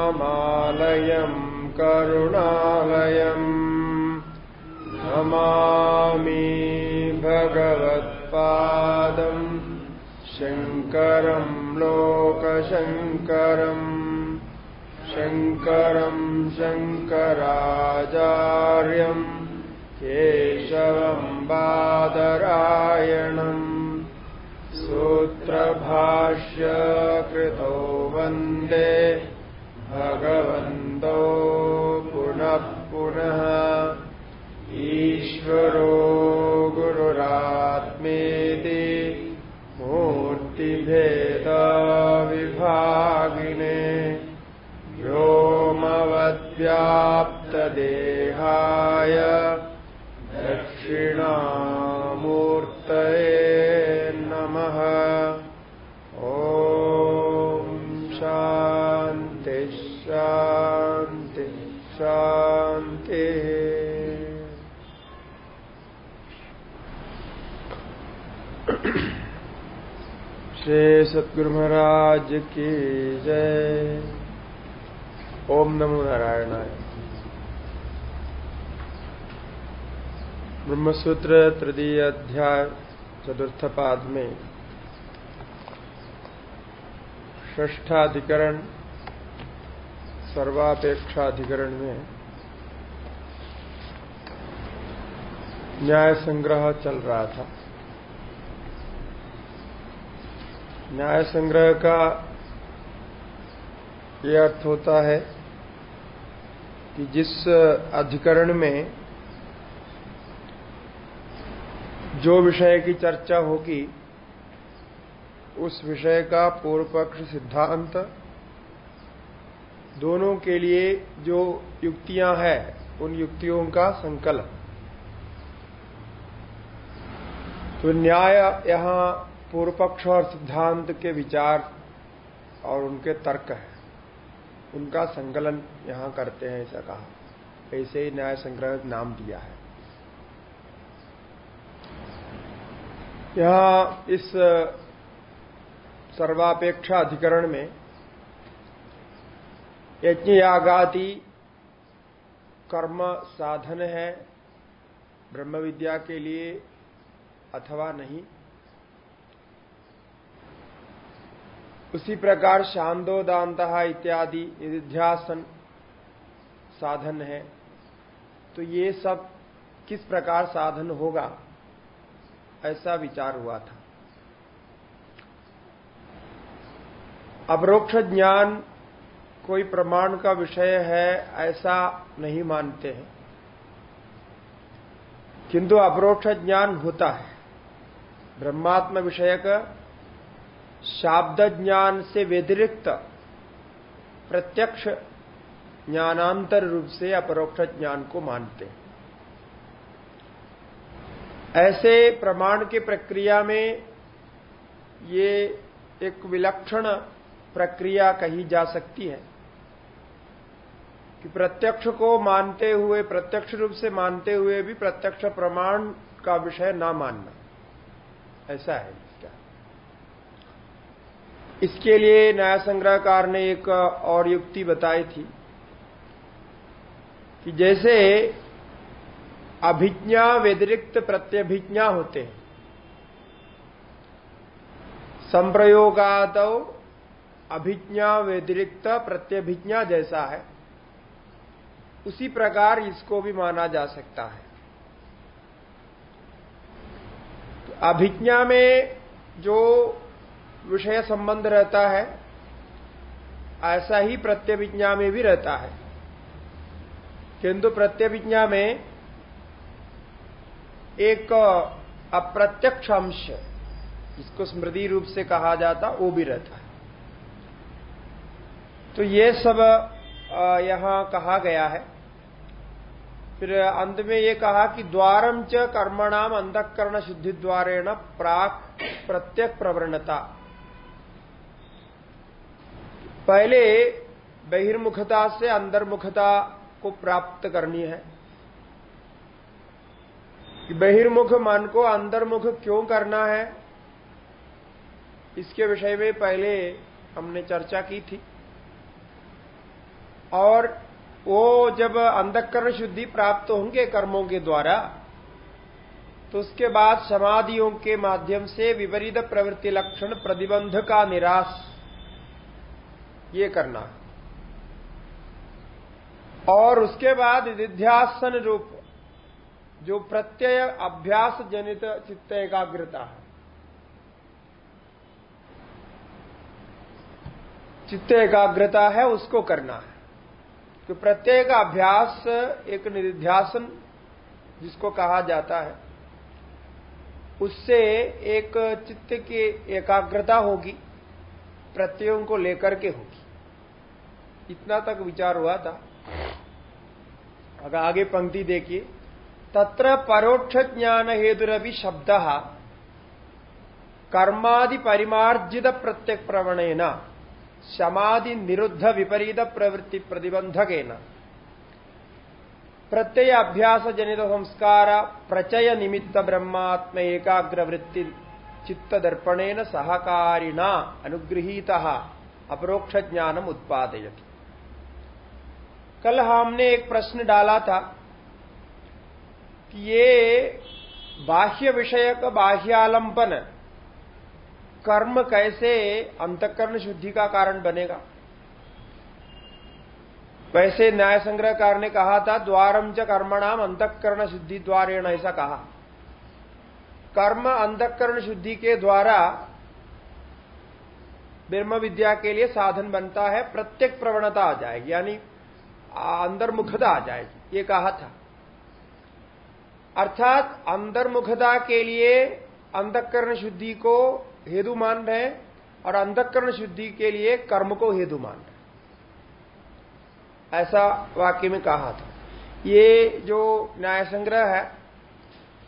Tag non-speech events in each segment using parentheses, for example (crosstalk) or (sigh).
श्रुतिस्मृतिपुराणानामालयम् करुणालयम् नमामि भगवत्पादम् शङ्करम् लोकशङ्करम् शङ्करम् शङ्कराचार्यम् केशवम्बादरायणम् सूत्रभाष्य कृतो वन्दे भगव श्री सदगुरु महाराज की जय। ओम नमो नारायणाय। ब्रह्मसूत्र तृतीय अध्याय चतुर्थ पाद में ष्ठाधिकरण सर्वापेक्षाधिकरण में न्याय संग्रह चल रहा था। न्याय संग्रह का यह अर्थ होता है कि जिस अधिकरण में जो विषय की चर्चा होगी, उस विषय का पूर्व पक्ष सिद्धांत, दोनों के लिए जो युक्तियाँ हैं, उन युक्तियों का संकलन। तो न्याय यहाँ पूर्व पक्ष और सिद्धांत के विचार और उनके तर्क है। उनका संकलन यहाँ करते हैं, ऐसा कहा। ऐसे ही न्याय संग्रह नाम दिया है। यहाँ इस सर्वापेक्षा अधिकरण में यज्ञ यागादि कर्म साधन है ब्रह्म विद्या के लिए अथवा नहीं। उसी प्रकार शांदोदांत इत्यादि निध्यासन साधन है। तो ये सब किस प्रकार साधन होगा? ऐसा विचार हुआ था। अवरोक्ष ज्ञान कोई प्रमाण का विषय है, ऐसा नहीं मानते हैं। किंतु अवरोक्ष ज्ञान होता है। ब्रह्मात्म विषयक शाब्द ज्ञान से व्यतिरिक्त प्रत्यक्ष ज्ञानांतर रूप से अपरोक्ष ज्ञान को मानते हैं। ऐसे प्रमाण की प्रक्रिया में ये एक विलक्षण प्रक्रिया कही जा सकती है कि प्रत्यक्ष को मानते हुए, प्रत्यक्ष रूप से मानते हुए भी प्रत्यक्ष प्रमाण का विषय ना मानना। ऐसा है। इसका लिए न्याय संग्रहकार ने एक और युक्ति बताई थी कि जैसे अभिज्ञा व्यतिरिक्त प्रत्यभिज्ञा होते हैं संप्रयोगाद अभिज्ञा व्यतिरिक्त प्रत्यभिज्ञा जैसा है, उसी प्रकार इसको भी माना जा सकता है। तो अभिज्ञा में जो विषय संबंध रहता है, ऐसा ही प्रत्यभिज्ञा में भी रहता है। किंतु प्रत्यभिज्ञा में एक अप्रत्यक्ष अंश, जिसको स्मृति रूप से कहा जाता, वो भी रहता है। तो ये सब यहाँ कहा गया है। फिर अंत में ये कहा कि द्वारम च कर्मणाम अंधकरण शुद्धि द्वारेण प्राक प्रत्यक प्रवणता। पहले बहिर्मुखता से अंतर्मुखता को प्राप्त करनी है। कि बहिर्मुख मन को अंतर्मुख क्यों करना है, इसके विषय में पहले हमने चर्चा की थी। और वो जब अंधकरण शुद्धि प्राप्त होंगे कर्मों के द्वारा तो उसके बाद समाधियों के माध्यम से विपरीत प्रवृत्ति लक्षण प्रतिबंध का निराश ये करना। और उसके बाद निध्यासन रूप, जो प्रत्यय अभ्यास जनित चित्त एकाग्रता है। चित्त एकाग्रता है, उसको करना है। तो प्रत्यय का अभ्यास एक निध्यासन, जिसको कहा जाता है, उससे एक चित्त की एकाग्रता होगी, प्रत्ययों को लेकर के होगी। इतना तक विचार हुआ था? अगर आगे पंक्ति देखिए। तत्र परोक्ष ज्ञान हेतुरवि शब्द कर्मादि परिमार्जित प्रत्यक प्रवणेन, समाधि निरुद्ध विपरीत प्रवृत्ति प्रतिबंधक प्रत्यय अभ्यास जनित संस्कार, प्रचय निमित्त ब्रह्मात्म एकाग्र वृत्ति चित्त दर्पणेन सहकारिणा अनुगृहीत, अपरोक्ष ज्ञानम उत्पादयति। कल हमने एक प्रश्न डाला था कि ये बाह्य विषयक बाह्यालंबन कर्म कैसे अंतकरण शुद्धि का कारण बनेगा? वैसे न्याय संग्रहकार ने कहा था द्वारम च कर्मणाम अंतकरण शुद्धि द्वारेण, ऐसा कहा। कर्म अंतकरण शुद्धि के द्वारा ब्रह्म विद्या के लिए साधन बनता है, प्रत्येक प्रवणता आ जाएगी, यानी अंतर्मुखता आ जाएगी। ये कहा था। अर्थात अंतर्मुखता के लिए अंधकरण शुद्धि को हेतु मान रहे और अंधकरण शुद्धि के लिए कर्म को हेतु मान रहे ऐसा वाक्य में कहा था। ये जो न्याय संग्रह है,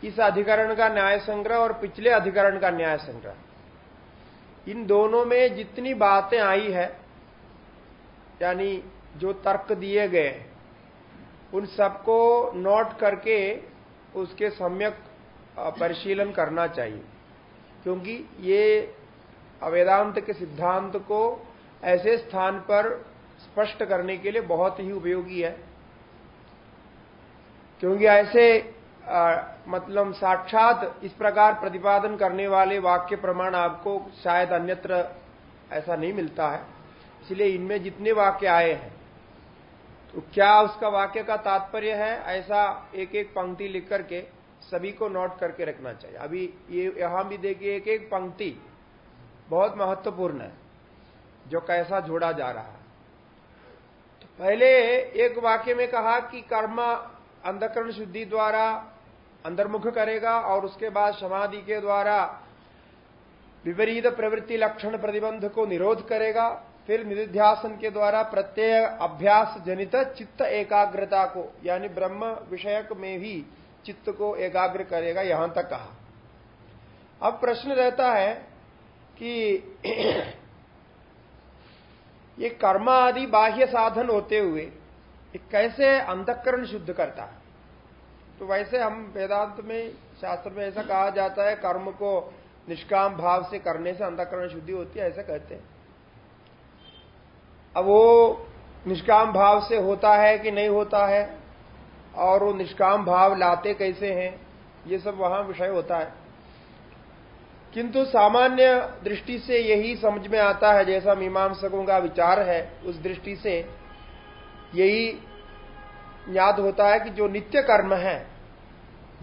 इस अधिकरण का न्याय संग्रह और पिछले अधिकरण का न्याय संग्रह, इन दोनों में जितनी बातें आई है, यानी जो तर्क दिए गए उन सबको नोट करके उसके सम्यक परिशीलन करना चाहिए। क्योंकि ये अवेदांत के सिद्धांत को ऐसे स्थान पर स्पष्ट करने के लिए बहुत ही उपयोगी है। क्योंकि ऐसे आ, मतलब साक्षात इस प्रकार प्रतिपादन करने वाले वाक्य प्रमाण आपको शायद अन्यत्र ऐसा नहीं मिलता है। इसलिए इनमें जितने वाक्य आए हैं तो क्या उसका वाक्य का तात्पर्य है? ऐसा एक एक पंक्ति लिख करके सभी को नोट करके रखना चाहिए। अभी ये यहाँ भी देखिए एक एक पंक्ति बहुत महत्वपूर्ण है, जो कैसा जोड़ा जा रहा है। तो पहले एक वाक्य में कहा कि कर्म अंधकरण शुद्धि द्वारा अंतर्मुख करेगा और उसके बाद समाधि के द्वारा विपरीत प्रवृत्ति लक्षण प्रतिबंध को निरोध करेगा। फिर निधिध्यासन के द्वारा प्रत्यय अभ्यास जनित चित्त एकाग्रता को, यानी ब्रह्म विषयक में ही चित्त को एकाग्र करेगा, यहाँ तक कहा। अब प्रश्न रहता है कि (clears throat) ये कर्म आदि बाह्य साधन होते हुए कैसे अंतकरण शुद्ध करता है? तो वैसे हम वेदांत में, शास्त्र में ऐसा कहा जाता है, कर्म को निष्काम भाव से करने से अंतकरण शुद्धि होती है, ऐसा कहते हैं। अब वो निष्काम भाव से होता है कि नहीं होता है? और वो निष्काम भाव लाते कैसे हैं? ये सब वहाँ विषय होता है। किंतु सामान्य दृष्टि से यही समझ में आता है, जैसा मीमांसकों का विचार है, उस दृष्टि से यही याद होता है कि जो नित्य कर्म है,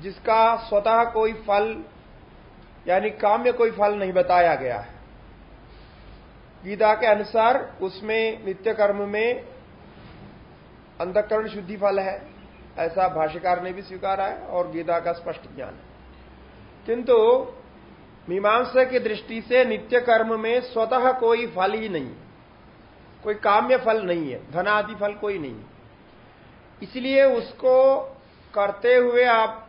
जिसका स्वतः कोई फल, यानी काम्य कोई फल नहीं बताया गया है। गीता के अनुसार उसमें नित्य कर्म में अंधकरण शुद्धि फल है। ऐसा भाष्यकार ने भी स्वीकारा है और गीता का स्पष्ट ज्ञान है। किंतु मीमांसा की दृष्टि से नित्य कर्म में स्वतः कोई फल ही नहीं। कोई काम्य फल नहीं है, धनादि फल कोई नहीं इसलिए उसको करते हुए आप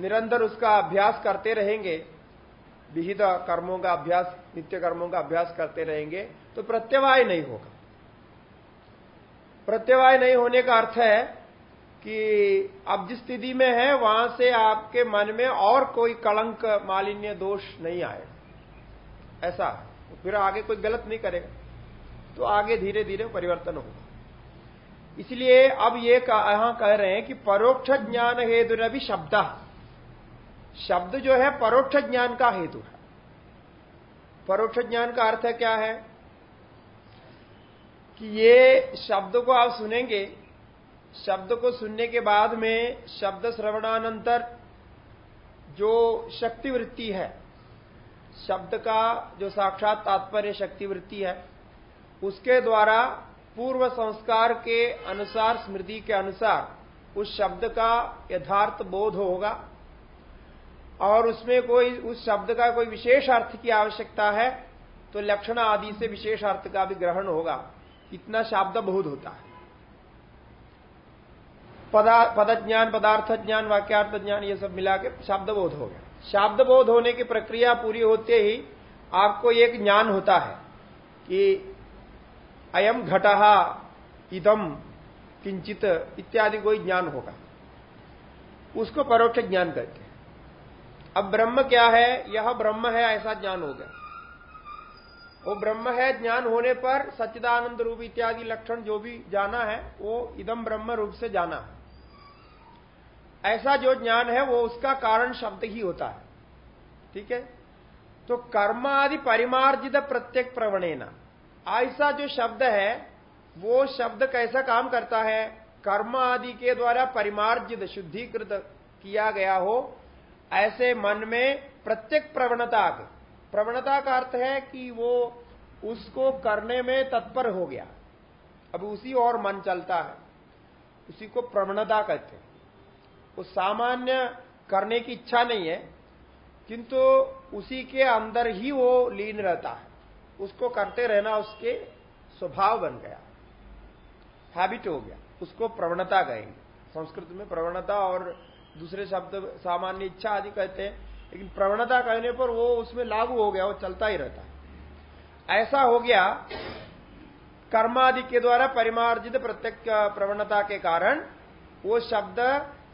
निरंतर उसका अभ्यास करते रहेंगे विहित कर्मों का अभ्यास, नित्य कर्मों का अभ्यास करते रहेंगे तो प्रत्यवाय नहीं होगा। प्रत्यवाय नहीं होने का अर्थ है कि अब जिस स्थिति में है, वहाँ से आपके मन में और कोई कलंक, मालिन्य दोष नहीं आएगा ऐसा फिर आगे कोई गलत नहीं करेगा। तो आगे धीरे धीरे परिवर्तन होगा। इसलिए अब ये यहाँ कह रहे हैं कि परोक्ष ज्ञान हेतु भी शब्द। शब्द जो है परोक्ष ज्ञान का हेतु है। परोक्ष ज्ञान का अर्थ है क्या है? कि ये शब्द को आप सुनेंगे, शब्द को सुनने के बाद में शब्द श्रवणानंतर जो शक्ति वृत्ति है, शब्द का जो साक्षात तात्पर्य शक्ति वृत्ति है, उसके द्वारा पूर्व संस्कार के अनुसार, स्मृति के अनुसार उस शब्द का यथार्थ बोध होगा। और उसमें कोई, उस शब्द का कोई विशेष अर्थ की आवश्यकता है तो लक्षण आदि से विशेष अर्थ का भी ग्रहण होगा। इतना शब्द बोध होता है। पद ज्ञान पदार्थ ज्ञान, वाक्यार्थ ज्ञान, ये सब मिला के शब्द बोध हो गया। शब्द बोध होने की प्रक्रिया पूरी होते ही आपको एक ज्ञान होता है कि अयम घटहा इदम किंचित इत्यादि कोई ज्ञान होगा। उसको परोक्ष ज्ञान कहते अब ब्रह्म क्या है? यह ब्रह्म है, ऐसा ज्ञान हो गया। वो ब्रह्म है, ज्ञान होने पर सच्चिदानंद रूप इत्यादि लक्षण जो भी जाना है, वो इदम ब्रह्म रूप से जाना है। ऐसा जो ज्ञान है, वो उसका कारण शब्द ही होता है। ठीक है? तो कर्म आदि परिमार्जित प्रत्येक प्रवणेना। ऐसा जो शब्द है, वो शब्द कैसा काम करता है? कर्म आदि के द्वारा परिमार्जित, शुद्धिकृत किया गया हो ऐसे मन में प्रत्येक प्रवणता प्रवणता का अर्थ है कि वो उसको करने में तत्पर हो गया। अब उसी और मन चलता है। उसी को प्रवणता कहते हैं। वो सामान्य करने की इच्छा नहीं है, किंतु उसी के अंदर ही वो लीन रहता है। उसको करते रहना उसके स्वभाव बन गया। हैबिट हो गया। उसको प्रवणता कहेंगे। संस्कृत में प्रवणता और दूसरे शब्द सामान्य इच्छा आदि कहते हैं, लेकिन प्रवणता कहने पर वो उसमें लागू हो गया, वो चलता ही रहता है। ऐसा हो गया, कर्मादि के द्वारा परिमार्जित प्रत्येक प्रवणता के कारण, वो शब्द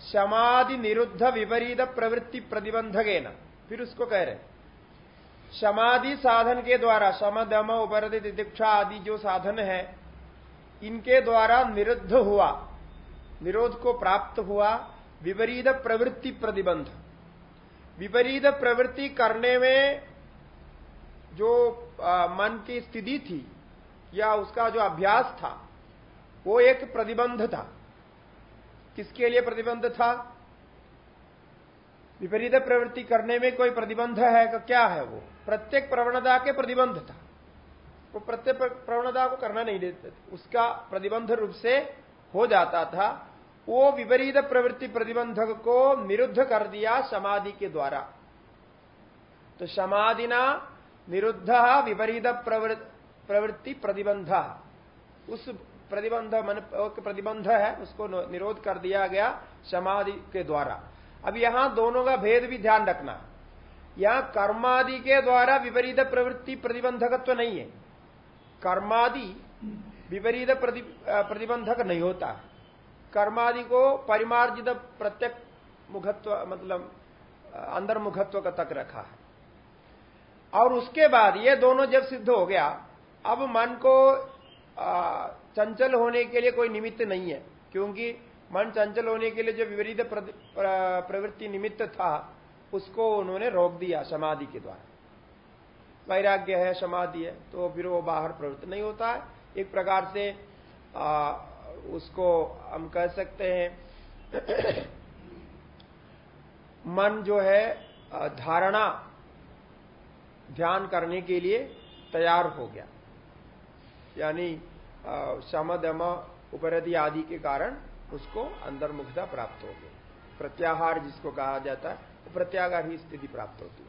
समाधि निरुद्ध विपरीत प्रवृत्ति प्रतिबंधक फिर उसको कह रहे समाधि साधन के द्वारा सम दम उपरदित दीक्षा आदि जो साधन है, इनके द्वारा निरुद्ध हुआ, निरोध को प्राप्त हुआ विपरीत प्रवृत्ति प्रतिबंध विपरीत प्रवृत्ति करने में जो आ, मन की स्थिति थी या उसका जो अभ्यास था वो एक प्रतिबंध था किसके लिए प्रतिबंध था विपरीत प्रवृत्ति करने में कोई प्रतिबंध है क्या है वो प्रत्येक प्रवणता के प्रतिबंध था वो प्रत्येक प्रवणता को करना नहीं देते उसका प्रतिबंध रूप से हो जाता था वो विपरीत प्रवृत्ति प्रतिबंधक को निरुद्ध कर दिया समाधि के द्वारा। तो समाधिना निरुद्ध विपरीत प्रवृत्ति प्रतिबंध। उस प्रतिबंध मन प्रतिबंध है, उसको निरोध कर दिया गया समाधि के द्वारा। अब यहाँ दोनों का भेद भी ध्यान रखना। यहाँ कर्मादि के द्वारा विपरीत प्रवृत्ति प्रतिबंधकत्व नहीं है। कर्मादि विपरीत प्रतिबंधक नहीं होता। कर्मादि को परिमार्जित प्रत्यक मुखत्व मतलब अंदर मुखत्व का तक रखा है। और उसके बाद ये दोनों जब सिद्ध हो गया, अब मन को चंचल होने के लिए कोई निमित्त नहीं है, क्योंकि मन चंचल होने के लिए जो विपरीत प्रवृत्ति निमित्त था, उसको उन्होंने रोक दिया समाधि के द्वारा। वैराग्य है, समाधि है तो फिर वो बाहर प्रवृत्त नहीं होता है। एक प्रकार से उसको हम कह सकते हैं, (clears throat) मन जो है धारणा ध्यान करने के लिए तैयार हो गया। यानी समदम उपरधि आदि के कारण उसको अंतर्मुखता प्राप्त हो गई प्रत्याहार जिसको कहा जाता है तो प्रत्यागार ही स्थिति प्राप्त होती है।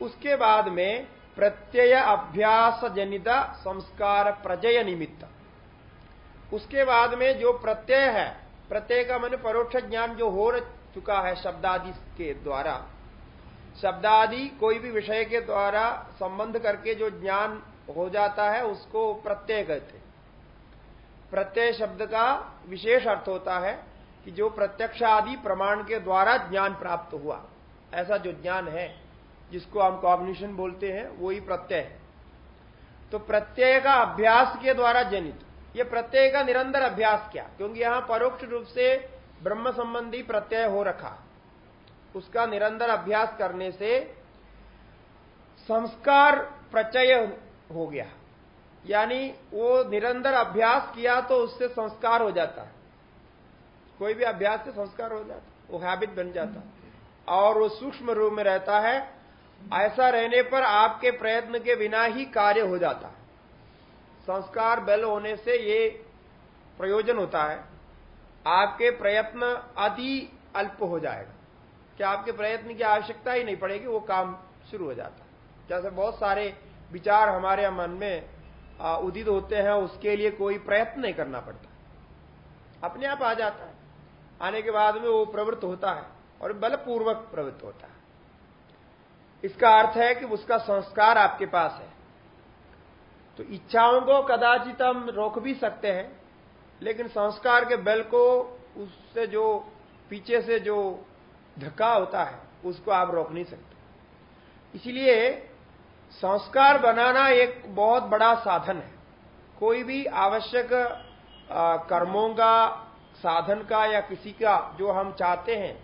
उसके बाद में प्रत्यय अभ्यास जनित संस्कार प्रजय निमित्त। उसके बाद में जो प्रत्यय है, प्रत्यय का मन परोक्ष ज्ञान जो हो चुका है शब्दादि के द्वारा, शब्दादि कोई भी विषय के द्वारा संबंध करके जो ज्ञान हो जाता है, उसको प्रत्यय कहते प्रत्यय शब्द का विशेष अर्थ होता है कि जो प्रत्यक्ष आदि प्रमाण के द्वारा ज्ञान प्राप्त हुआ, ऐसा जो ज्ञान है, जिसको हम कॉग्निशन बोलते हैं, वही प्रत्यय है। तो प्रत्यय का अभ्यास के द्वारा जनित। ये प्रत्यय का निरंतर अभ्यास क्या, क्योंकि यहाँ परोक्ष रूप से ब्रह्म संबंधी प्रत्यय हो रखा। उसका निरंतर अभ्यास करने से संस्कार प्रचय हो गया। यानी वो निरंतर अभ्यास किया तो उससे संस्कार हो जाता। कोई भी अभ्यास से संस्कार हो जाता, वो हैबिट बन जाता। और वो सूक्ष्म रूप में रहता है, ऐसा रहने पर आपके प्रयत्न के बिना ही कार्य हो जाता। संस्कार बल होने से ये प्रयोजन होता है। आपके प्रयत्न अति अल्प हो जाएगा। कि आपके प्रयत्न की आवश्यकता ही नहीं पड़ेगी, वो काम शुरू हो जाता है। जैसे बहुत सारे विचार हमारे मन में उदित होते हैं, उसके लिए कोई प्रयत्न नहीं करना पड़ता। अपने आप आ जाता है। आने के बाद में वो प्रवृत्त होता है और बलपूर्वक प्रवृत्त होता है। इसका अर्थ है कि उसका संस्कार आपके पास है। तो इच्छाओं को कदाचित हम रोक भी सकते हैं, लेकिन संस्कार के बल को उससे जो पीछे से जो धक्का होता है, उसको आप रोक नहीं सकते। इसलिए संस्कार बनाना एक बहुत बड़ा साधन है। कोई भी आवश्यक कर्मों का, साधन का या किसी का जो हम चाहते हैं,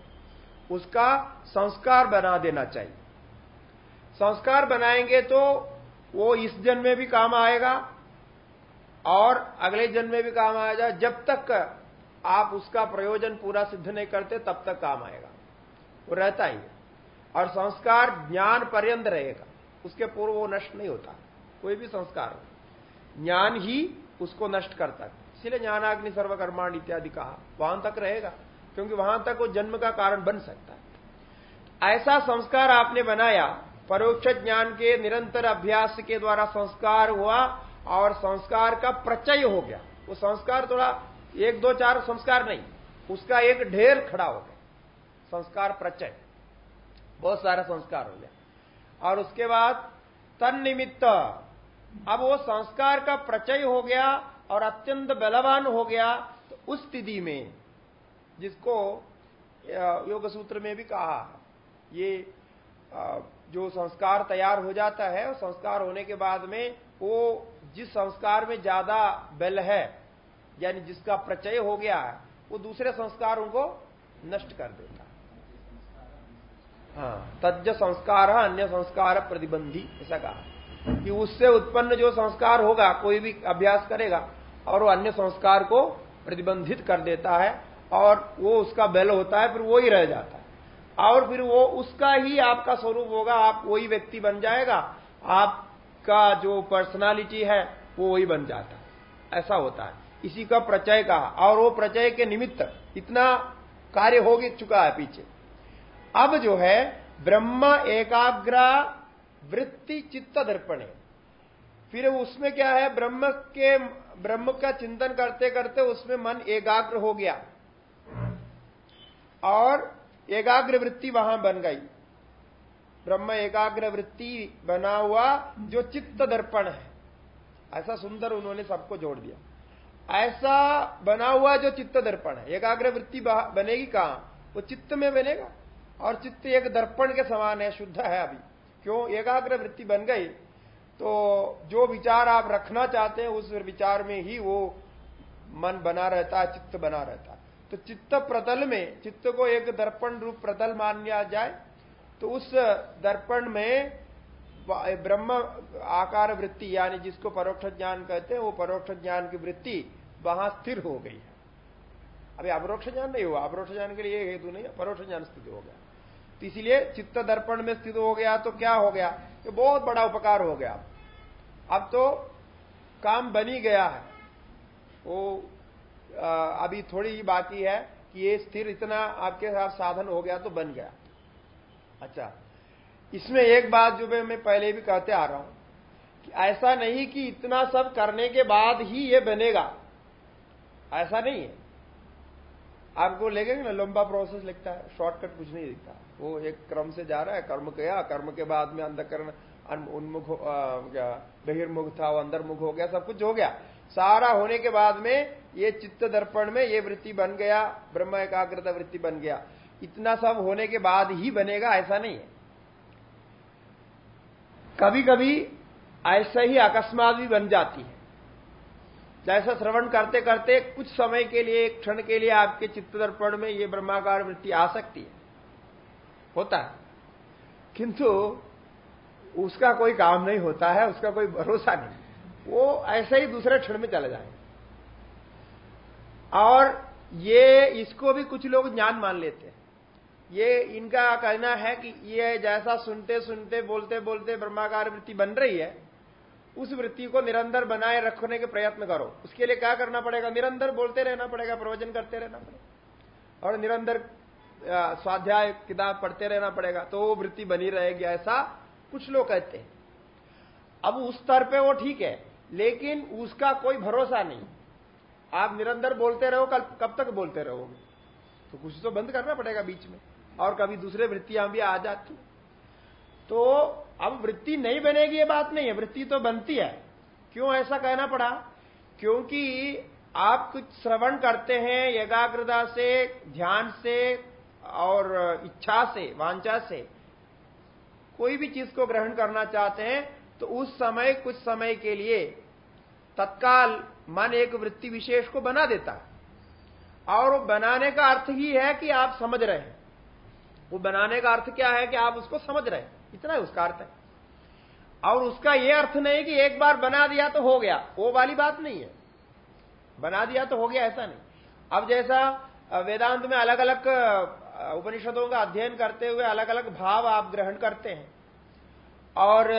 उसका संस्कार बना देना चाहिए। संस्कार बनाएँगे तो वो इस जन्म में भी काम आएगा और अगले जन्म में भी काम आएगा। जब तक आप उसका प्रयोजन पूरा सिद्ध नहीं करते, तब तक काम आएगा। वो रहता ही है। और संस्कार ज्ञान पर्यंत रहेगा। उसके पूर्व वो नष्ट नहीं होता। कोई भी संस्कार हो। ज्ञान ही उसको नष्ट करता है। इसलिए ज्ञानाग्नि, सर्वकर्माण इत्यादि कहा, वहाँ तक रहेगा। क्योंकि वहाँ तक वो जन्म का कारण बन सकता है। ऐसा संस्कार आपने बनाया परोक्ष ज्ञान के निरंतर अभ्यास के द्वारा संस्कार हुआ और संस्कार का प्रचय हो गया। वो संस्कार थोड़ा एक दो चार संस्कार नहीं, उसका एक ढेर खड़ा हो गया। संस्कार प्रचय। बहुत सारा संस्कार हो गया। और उसके बाद तन निमित्त अब वो संस्कार का प्रचय हो गया और अत्यंत बलवान हो गया तो उस स्थिति में जिसको योग सूत्र में भी कहा ये जो संस्कार तैयार हो जाता है, और संस्कार होने के बाद में वो जिस संस्कार में ज़्यादा बल है, यानी जिसका प्रचय हो गया है, वो दूसरे संस्कार उनको नष्ट कर देता है। हाँ तज संस्कार है अन्य संस्कार प्रतिबंधी, ऐसा कहा। कि उससे उत्पन्न जो संस्कार होगा, कोई भी अभ्यास करेगा, और वो अन्य संस्कार को प्रतिबंधित कर देता है, और वो उसका बल होता है, फिर वो ही रह जाता है। और फिर वो उसका ही आपका स्वरूप होगा, आप वही व्यक्ति बन जाएगा। आपका जो पर्सनालिटी है, वो वही बन जाता। ऐसा होता है। इसी का प्रचय कहा। और वो प्रचय के निमित्त इतना कार्य हो चुका है पीछे। अब जो है, ब्रह्म एकाग्र वृत्ति चित्त दर्पण फिर उसमें क्या है? ब्रह्म के, ब्रह्म का चिंतन करते करते उसमें मन एकाग्र हो गया। और एकाग्र वृत्ति वहाँ बन गई। ब्रह्म एकाग्र वृत्ति बना हुआ जो चित्त दर्पण है। ऐसा सुंदर उन्होंने सबको जोड़ दिया। ऐसा बना हुआ जो चित्त दर्पण है। एकाग्र वृत्ति बनेगी कहाँ? वो चित्त में बनेगा। और चित्त एक दर्पण के समान है, शुद्ध है अभी। क्यों? एकाग्र वृत्ति बन गई। तो जो विचार आप रखना चाहते हैं, उस विचार में ही वो मन बना रहता है, चित्त बना रहता है। तो चित्त प्रतल में, चित्त को एक दर्पण रूप प्रतल मान लिया जाए तो उस दर्पण में ब्रह्म आकार वृत्ति, यानी जिसको परोक्ष ज्ञान कहते हैं, वो परोक्ष ज्ञान की वृत्ति वहाँ स्थिर हो गई है। अभी अपरोक्ष ज्ञान नहीं हुआ, अपरोक्ष ज्ञान के लिए हेतु नहीं परोक्ष ज्ञान स्थित हो गया। तो इसलिए चित्त दर्पण में स्थित हो गया तो क्या हो गया? ये बहुत बड़ा उपकार हो गया। अब तो काम बनी गया है। वो अभी थोड़ी ही बाकी है कि ये स्थिर इतना आपके साथ साधन हो गया तो बन गया। अच्छा इसमें एक बात जो मैं पहले भी कहते आ रहा हूँ कि ऐसा नहीं कि इतना सब करने के बाद ही ये बनेगा। ऐसा नहीं है। आपको लगेगा ना, लंबा प्रोसेस लगता है शॉर्टकट कुछ नहीं दिखता। वो एक क्रम से जा रहा है, कर्म किया, कर्म के बाद में अंधकरण उन्मुख बहिर्मुख था, वो अंदरमुख हो गया, सब कुछ हो गया। सारा होने के बाद में ये चित्त दर्पण में ये वृत्ति बन गया, ब्रह्म एकाग्रता वृत्ति बन गया। इतना सब होने के बाद ही बनेगा, ऐसा नहीं है। कभी कभी ऐसा ही अकस्मात भी बन जाती है। जैसा श्रवण करते करते कुछ समय के लिए, एक क्षण के लिए आपके चित्त दर्पण में ये ब्रह्माकार वृत्ति आ सकती है। होता है। किंतु उसका कोई काम नहीं होता है, उसका कोई भरोसा नहीं। वो ऐसे ही दूसरे क्षण में चले जाए। और ये इसको भी कुछ लोग ज्ञान मान लेते हैं। ये इनका कहना है कि ये जैसा सुनते सुनते, बोलते बोलते ब्रह्माकार वृत्ति बन रही है, उस वृत्ति को निरंतर बनाए रखने के प्रयत्न करो। उसके लिए क्या करना पड़ेगा? निरंतर बोलते रहना पड़ेगा, प्रवचन करते रहना पड़ेगा। और निरंतर स्वाध्याय किताब पढ़ते रहना पड़ेगा। तो वो वृत्ति बनी रहेगी ऐसा कुछ लोग कहते हैं। अब उस स्तर पे वो ठीक है, लेकिन उसका कोई भरोसा नहीं। आप निरंतर बोलते रहो, कल कब तक बोलते रहोगे? तो कुछ तो बंद करना पड़ेगा बीच में, और कभी दूसरे वृत्तियाँ भी आ जाती। तो अब वृत्ति नहीं बनेगी, ये बात नहीं है। वृत्ति तो बनती है। क्यों ऐसा कहना पड़ा? क्योंकि आप कुछ श्रवण करते हैं एकाग्रता से, ध्यान से, और इच्छा से, वांछा से कोई भी चीज़ को ग्रहण करना चाहते हैं तो उस समय, कुछ समय के लिए तत्काल मन एक वृत्ति विशेष को बना देता है। और बनाने का अर्थ ही है कि आप समझ रहे हैं। वो बनाने का अर्थ क्या है कि आप उसको समझ रहे हैं। इतना ही उसका अर्थ है। और उसका यह अर्थ नहीं कि एक बार बना दिया तो हो गया। वो वाली बात नहीं है। बना दिया तो हो गया, ऐसा नहीं। अब जैसा वेदांत में अलग अलग उपनिषदों का अध्ययन करते हुए अलग अलग भाव आप ग्रहण करते हैं। और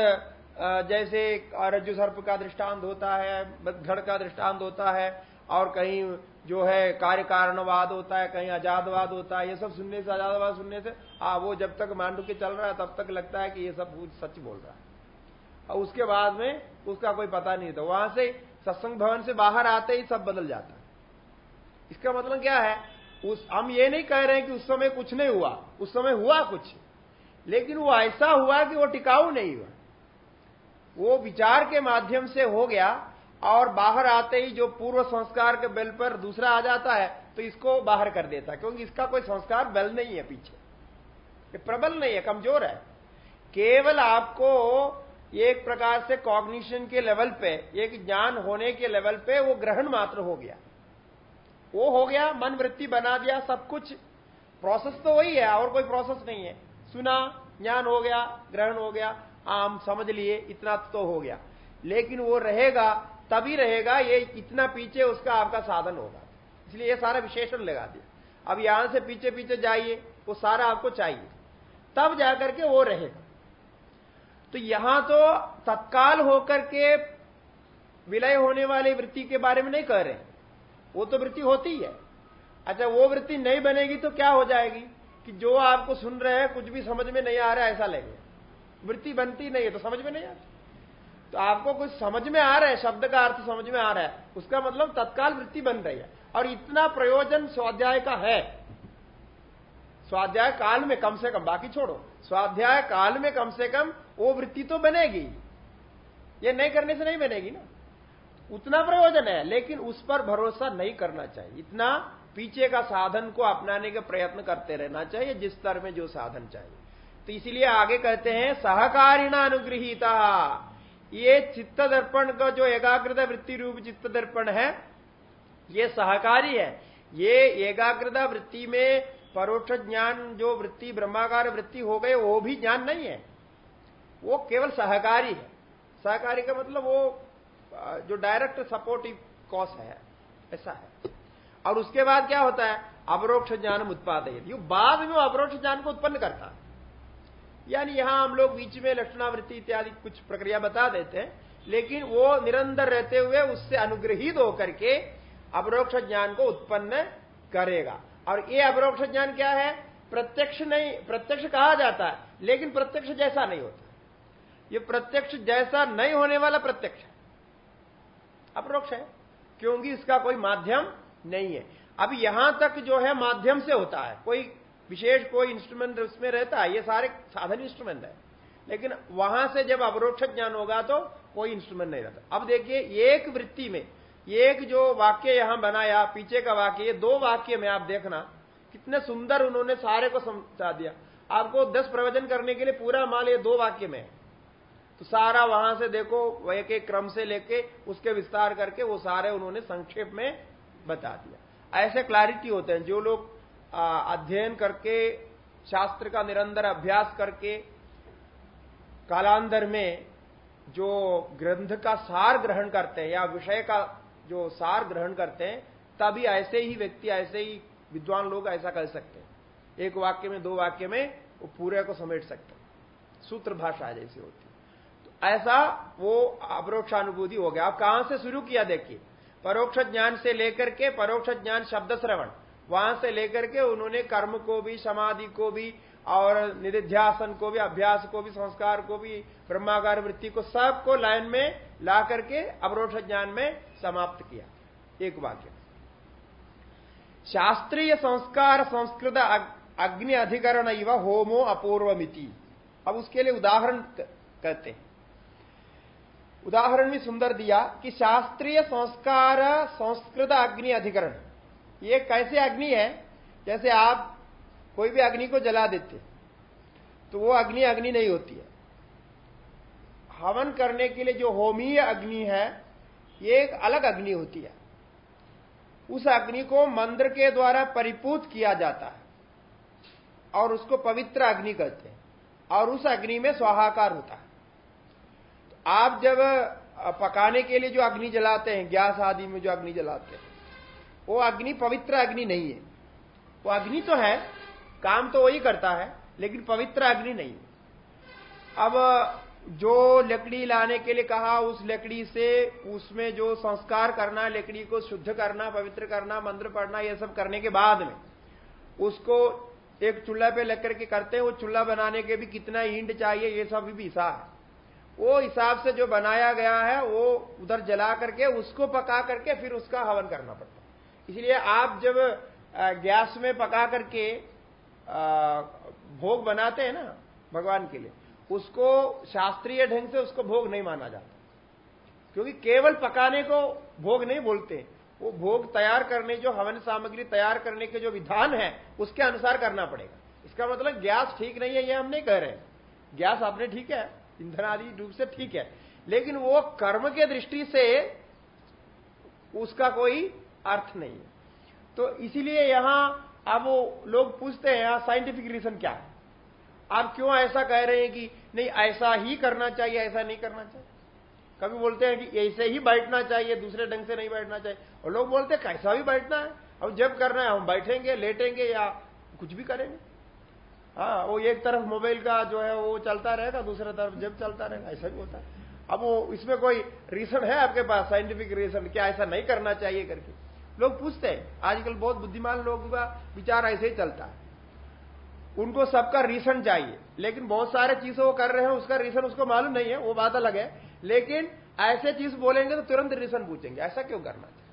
जैसे रज्जु सर्प का दृष्टांत होता है घड़ का दृष्टांत होता है, और कहीं जो है कार्य कारणवाद होता है, कहीं आजादवाद होता है, ये सब सुनने से आजादवाद सुनने से आ वो जब तक मांडू के चल रहा है, तब तक लगता है कि ये सब सच बोल रहा है। और उसके बाद में उसका कोई पता नहीं था। वहाँ से सत्संग भवन से बाहर आते ही सब बदल जाता है। इसका मतलब क्या है? उस, हम ये नहीं कह रहे हैं कि उस समय कुछ नहीं हुआ, उस समय हुआ कुछ। लेकिन वो ऐसा हुआ कि वो टिकाऊ नहीं हुआ। वो विचार के माध्यम से हो गया और बाहर आते ही जो पूर्व संस्कार के बल पर दूसरा आ जाता है तो इसको बाहर कर देता है, क्योंकि इसका कोई संस्कार बल नहीं है पीछे। ये प्रबल नहीं है, कमज़ोर है। केवल आपको एक प्रकार से कॉग्निशन के लेवल पे, एक ज्ञान होने के लेवल पे वो ग्रहण मात्र हो गया। वो हो गया, मन वृत्ति बना दिया, सब कुछ। प्रोसेस तो वही है, और कोई प्रोसेस नहीं है। सुना, ज्ञान हो गया, ग्रहण हो गया, आम समझ लिए, इतना तो हो गया। लेकिन वो रहेगा, तभी रहेगा, ये इतना पीछे उसका आपका साधन होगा। इसलिए ये सारा विशेषण लगा दिया। अब यहाँ से पीछे पीछे जाइए, वो सारा आपको चाहिए। तब जाकर के वो रहेगा। तो यहाँ तो तत्काल होकर के विलय होने वाली वृत्ति के बारे में नहीं कह रहे वो तो वृत्ति होती है अच्छा वो वृत्ति नहीं बनेगी तो क्या हो जाएगी कि जो आपको सुन रहे हैं, कुछ भी समझ में नहीं आ रहा है ऐसा लगे। वृत्ति बनती नहीं है तो समझ में नहीं आती। तो आपको कुछ समझ में आ रहा है, शब्द का अर्थ समझ में आ रहा है, उसका मतलब तत्काल वृत्ति बन रही है। और इतना प्रयोजन स्वाध्याय का है। स्वाध्याय काल में कम से कम, बाकी छोड़ो, स्वाध्याय काल में कम से कम वो वृत्ति तो बनेगी। ये नहीं करने से नहीं बनेगी ना। उतना प्रयोजन है, लेकिन उस पर भरोसा नहीं करना चाहिए। इतना पीछे का साधन को अपनाने का प्रयत्न करते रहना चाहिए, जिस स्तर में जो साधन चाहिए। तो इसीलिए आगे कहते हैं, सहकारिणा अनुग्रहिता ये चित्त दर्पण का जो एकाग्रता वृत्ति रूप चित्त दर्पण है, ये सहकारी है। ये एकाग्रता वृत्ति में परोक्ष ज्ञान, जो वृत्ति, ब्रह्माकार वृत्ति हो गए, वो भी ज्ञान नहीं है। वो केवल सहकारी है। सहकारी का मतलब वो जो डायरेक्ट सपोर्टिव कॉस है, ऐसा है। और उसके बाद क्या होता है? अवरोक्ष ज्ञान उत्पादय बाद में अवरोक्ष ज्ञान को उत्पन्न करता। यानी यहाँ हम लोग बीच में लक्षणावृत्ति इत्यादि कुछ प्रक्रिया बता देते हैं, लेकिन वो निरंतर रहते हुए उससे अनुग्रहित होकर के अवरोक्ष ज्ञान को उत्पन्न करेगा। और ये अवरोक्ष ज्ञान क्या है? प्रत्यक्ष नहीं, प्रत्यक्ष कहा जाता है, लेकिन प्रत्यक्ष जैसा नहीं होता। ये प्रत्यक्ष जैसा नहीं होने वाला प्रत्यक्ष है। अप्रोक्ष है, क्योंकि इसका कोई माध्यम नहीं है। अब यहाँ तक जो है माध्यम से होता है। कोई विशेष कोई इंस्ट्रूमेंट उसमें रहता है, ये सारे साधन इंस्ट्रूमेंट है। लेकिन वहाँ से जब अवरोक्ष ज्ञान होगा तो कोई इंस्ट्रूमेंट नहीं रहता। अब देखिए, एक वृत्ति में, एक जो वाक्य यहाँ बनाया, पीछे का वाक्य, ये दो वाक्य में आप देखना, कितने सुंदर उन्होंने सारे को समझा दिया। आपको दस प्रवचन करने के लिए पूरा माल ये दो वाक्य में तो सारा वहाँ से देखो एक एक क्रम से लेके उसके विस्तार करके वो सारे उन्होंने संक्षेप में बता दिया। ऐसे क्लैरिटी होते हैं, जो लोग अध्ययन करके, शास्त्र का निरंतर अभ्यास करके, कालांतर में जो ग्रंथ का सार ग्रहण करते हैं या विषय का जो सार ग्रहण करते हैं, तभी ऐसे ही व्यक्ति, ऐसे ही विद्वान लोग ऐसा कर सकते हैं। एक वाक्य में, दो वाक्य में वो पूरे को समेट सकते हैं। सूत्र भाषा जैसी होती तो ऐसा वो अपरोक्षानुभूति हो गया। आप कहाँ से शुरू किया देखिए? परोक्ष ज्ञान से लेकर के परोक्ष ज्ञान शब्द श्रवण। वहाँ से लेकर के उन्होंने कर्म को भी, समाधि को भी, और निधिध्यासन को भी, अभ्यास को भी, संस्कार को भी, ब्रह्मागार वृत्ति को सबको लाइन में ला करके अपरोक्ष ज्ञान में समाप्त किया। एक वाक्य। शास्त्रीय संस्कार संस्कृत अग्नि अधिकरण इव होमो अपूर्वमिति। अब उसके लिए उदाहरण कहते हैं। उदाहरण भी सुंदर दिया कि शास्त्रीय संस्कार, संस्कृत अग्नि अधिकरण। ये कैसे अग्नि है? जैसे आप कोई भी अग्नि को जला देते तो वो अग्नि अग्नि नहीं होती है। हवन करने के लिए जो होमीय अग्नि है, ये एक अलग अग्नि होती है। उस अग्नि को मंत्र के द्वारा परिपूत किया जाता है, और उसको पवित्र अग्नि कहते हैं, और उस अग्नि में स्वाहाकार होता है। आप जब पकाने के लिए जो अग्नि जलाते हैं गैस आदि में जो अग्नि जलाते हैं, वो अग्नि पवित्र अग्नि नहीं है। वो अग्नि तो है, काम तो वही करता है, लेकिन पवित्र अग्नि नहीं अब, जो लकड़ी लाने के लिए कहा, उस लकड़ी से उसमें जो संस्कार करना, लकड़ी को शुद्ध करना, पवित्र करना, मंत्र पढ़ना यह सब करने के बाद में, उसको एक चूल्हा पे लेकर के करते हैं, वो चूल्हा बनाने के भी कितना ईंट चाहिए, ये सब भी हिसाब है। वो हिसाब से जो बनाया गया है, वो उधर जला करके, उसको पका करके फिर उसका हवन करना पड़ता है। इसलिए आप जब गैस में पका करके भोग बनाते हैं ना, भगवान के लिए, उसको शास्त्रीय ढंग से उसको भोग नहीं माना जाता। क्योंकि केवल पकाने को भोग नहीं बोलते। वो भोग तैयार करने, जो हवन सामग्री तैयार करने के जो विधान है, उसके अनुसार करना पड़ेगा। इसका मतलब गैस ठीक नहीं है, ये हम नहीं कह रहे गैस आपने ठीक है ईंधन आदि रूप से ठीक है। लेकिन वो कर्म के दृष्टि से उसका कोई अर्थ नहीं है। तो इसीलिए यहाँ अब लोग पूछते हैं, यहाँ साइंटिफिक रीजन क्या है? आप क्यों ऐसा कह रहे हैं कि नहीं, ऐसा ही करना चाहिए, ऐसा नहीं करना चाहिए? कभी बोलते हैं कि ऐसे ही बैठना चाहिए, दूसरे ढंग से नहीं बैठना चाहिए। और लोग बोलते हैं, कैसा भी बैठना है? अब जब करना है, हम बैठेंगे, लेटेंगे या कुछ भी करेंगे। हाँ वो एक तरफ़ मोबाइल का जो है वो चलता रहेगा, दूसरे तरफ़ जब चलता रहेगा, ऐसा भी होता है। अब वो इसमें कोई रीजन है आपके पास साइंटिफिक रीजन क्या ऐसा नहीं करना चाहिए करके? लोग पूछते हैं, आजकल बहुत बुद्धिमान लोगों का विचार ऐसे ही चलता है। उनको सबका रीजन चाहिए, लेकिन बहुत सारे चीज़ें वो कर रहे हैं, उसका रीजन उसको मालूम नहीं है, वो बात अलग है। लेकिन ऐसे चीज़ बोलेंगे तो तुरंत रीजन पूछेंगे, ऐसा क्यों करना चाहिए?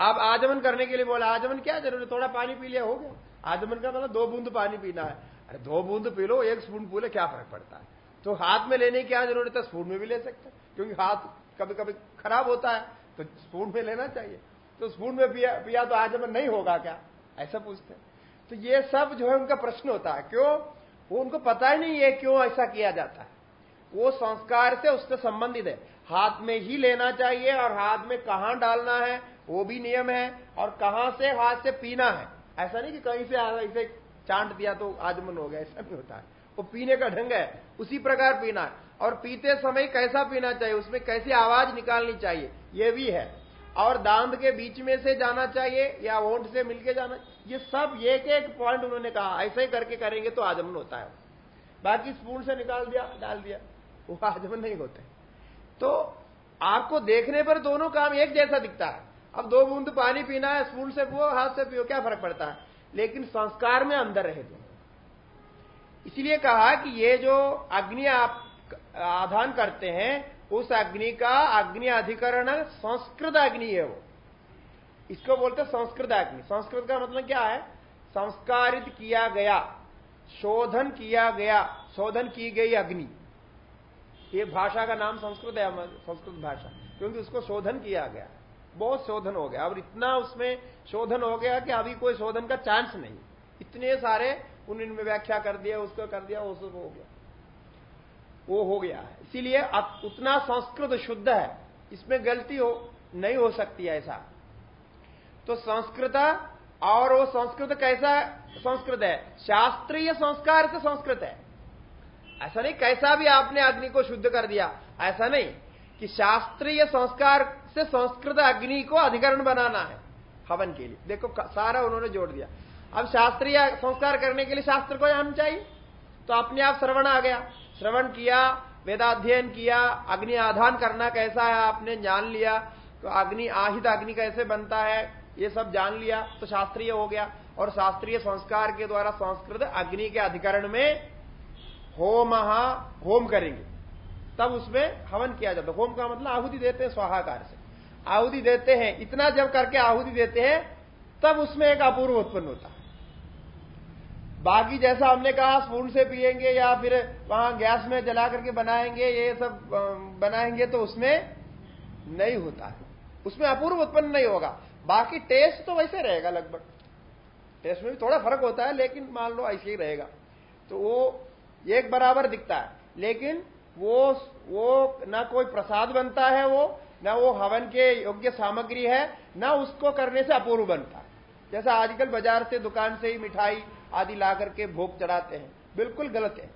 आप आजमन करने के लिए बोला, आजमन क्या ज़रूरी थोड़ा पानी पी लिया, हो गया। आजमन का मतलब दो बूंद पानी पीना है। अरे दो बूंद पी लो, एक स्पून पी लो, क्या फ़र्क पड़ता है? तो हाथ में लेने की क्या ज़रूरत है? स्पून में भी ले सकते हैं, क्योंकि हाथ कभी कभी खराब होता है तो स्पून में लेना चाहिए। तो स्पून में पिया पिया तो आजमन नहीं होगा क्या? ऐसा पूछते हैं। तो ये सब जो है उनका प्रश्न होता है, क्यों? वो उनको पता ही नहीं है क्यों ऐसा किया जाता है। वो संस्कार से उससे संबंधित है। हाथ में ही लेना चाहिए और हाथ में कहाँ डालना है, वो भी नियम है, और कहाँ से हाथ से पीना है। ऐसा नहीं कि कहीं से ऐसे चांट दिया तो आजमन हो गया, ऐसा नहीं होता है। वो पीने का ढंग है, उसी प्रकार पीना है। और पीते समय कैसा पीना चाहिए, उसमें कैसी आवाज़ निकालनी चाहिए, ये भी है। और दांत के बीच में से जाना चाहिए, या ओंठ से मिलके जाना ये सब एक एक पॉइंट उन्होंने कहा, ऐसे ही करके करेंगे तो आजमन होता है। बाकी स्पून से निकाल दिया, डाल दिया, वो आजमन नहीं होते। तो आपको देखने पर दोनों काम एक जैसा दिखता है। अब दो बूंद पानी पीना है, स्पून से पियो, हाथ से पियो, क्या फ़र्क पड़ता है? लेकिन संस्कार में अंदर रहे दोनों इसलिए कहा कि ये जो अग्नि आप, आधान करते हैं, उस अग्नि का अग्नि अधिकरण संस्कृत अग्नि है वो। इसको बोलते संस्कृत अग्नि। संस्कृत का मतलब क्या है? संस्कारित किया गया, शोधन किया गया, शोधन की गई अग्नि। ये भाषा का नाम संस्कृत है, संस्कृत भाषा, क्योंकि उसको शोधन किया गया। बहुत शोधन हो गया। और इतना उसमें शोधन हो गया कि अभी कोई शोधन का चांस नहीं। इतने सारे उन्होंने व्याख्या कर दिया, उसको कर दिया, वो सब हो गया। वो हो गया इसीलिए उतना संस्कृत शुद्ध है। इसमें गलती हो, नहीं हो सकती ऐसा। तो संस्कृत और वो संस्कृत कैसा संस्कृत है? शास्त्रीय संस्कार से संस्कृत है। ऐसा नहीं, कैसा भी आपने अग्नि को शुद्ध कर दिया, ऐसा नहीं कि शास्त्रीय संस्कार से संस्कृत अग्नि को अधिकरण बनाना है, हवन के लिए। देखो सारा उन्होंने जोड़ दिया। अब शास्त्रीय संस्कार करने के लिए शास्त्र को जानना चाहिए। तो अपने आप श्रवण आ गया। श्रवण किया, वेदाध्ययन किया, अग्नि आधान करना कैसा है आपने, जान लिया। तो अग्नि, आहित अग्नि कैसे बनता है, ये सब जान लिया तो शास्त्रीय हो गया। और शास्त्रीय संस्कार के द्वारा संस्कृत अग्नि के अधिकरण में होम होम करेंगे। तब उसमें हवन किया जाता होम का मतलब आहुति देते हैं स्वाहाकार से। आहुति देते हैं, इतना जब करके आहुति देते हैं, तब उसमें एक अपूर्व उत्पन्न होता है। बाकी जैसा हमने कहा स्पून से पिएँगे या फिर वहाँ गैस में जला करके बनाएँगे, ये सब बनाएँगे तो उसमें नहीं होता है। उसमें अपूर्व उत्पन्न नहीं होगा। बाकी टेस्ट तो वैसे रहेगा लगभग। टेस्ट में भी थोड़ा फ़र्क होता है, लेकिन मान लो ऐसे ही रहेगा। तो वो एक बराबर दिखता है। लेकिन वो वो ना कोई प्रसाद बनता है वो, ना वो हवन के योग्य सामग्री है, ना उसको करने से अपूर्व बनता है। जैसा आजकल बाज़ार से, दुकान से ही मिठाई आदि ला करके भोग चढ़ाते हैं, बिल्कुल गलत है।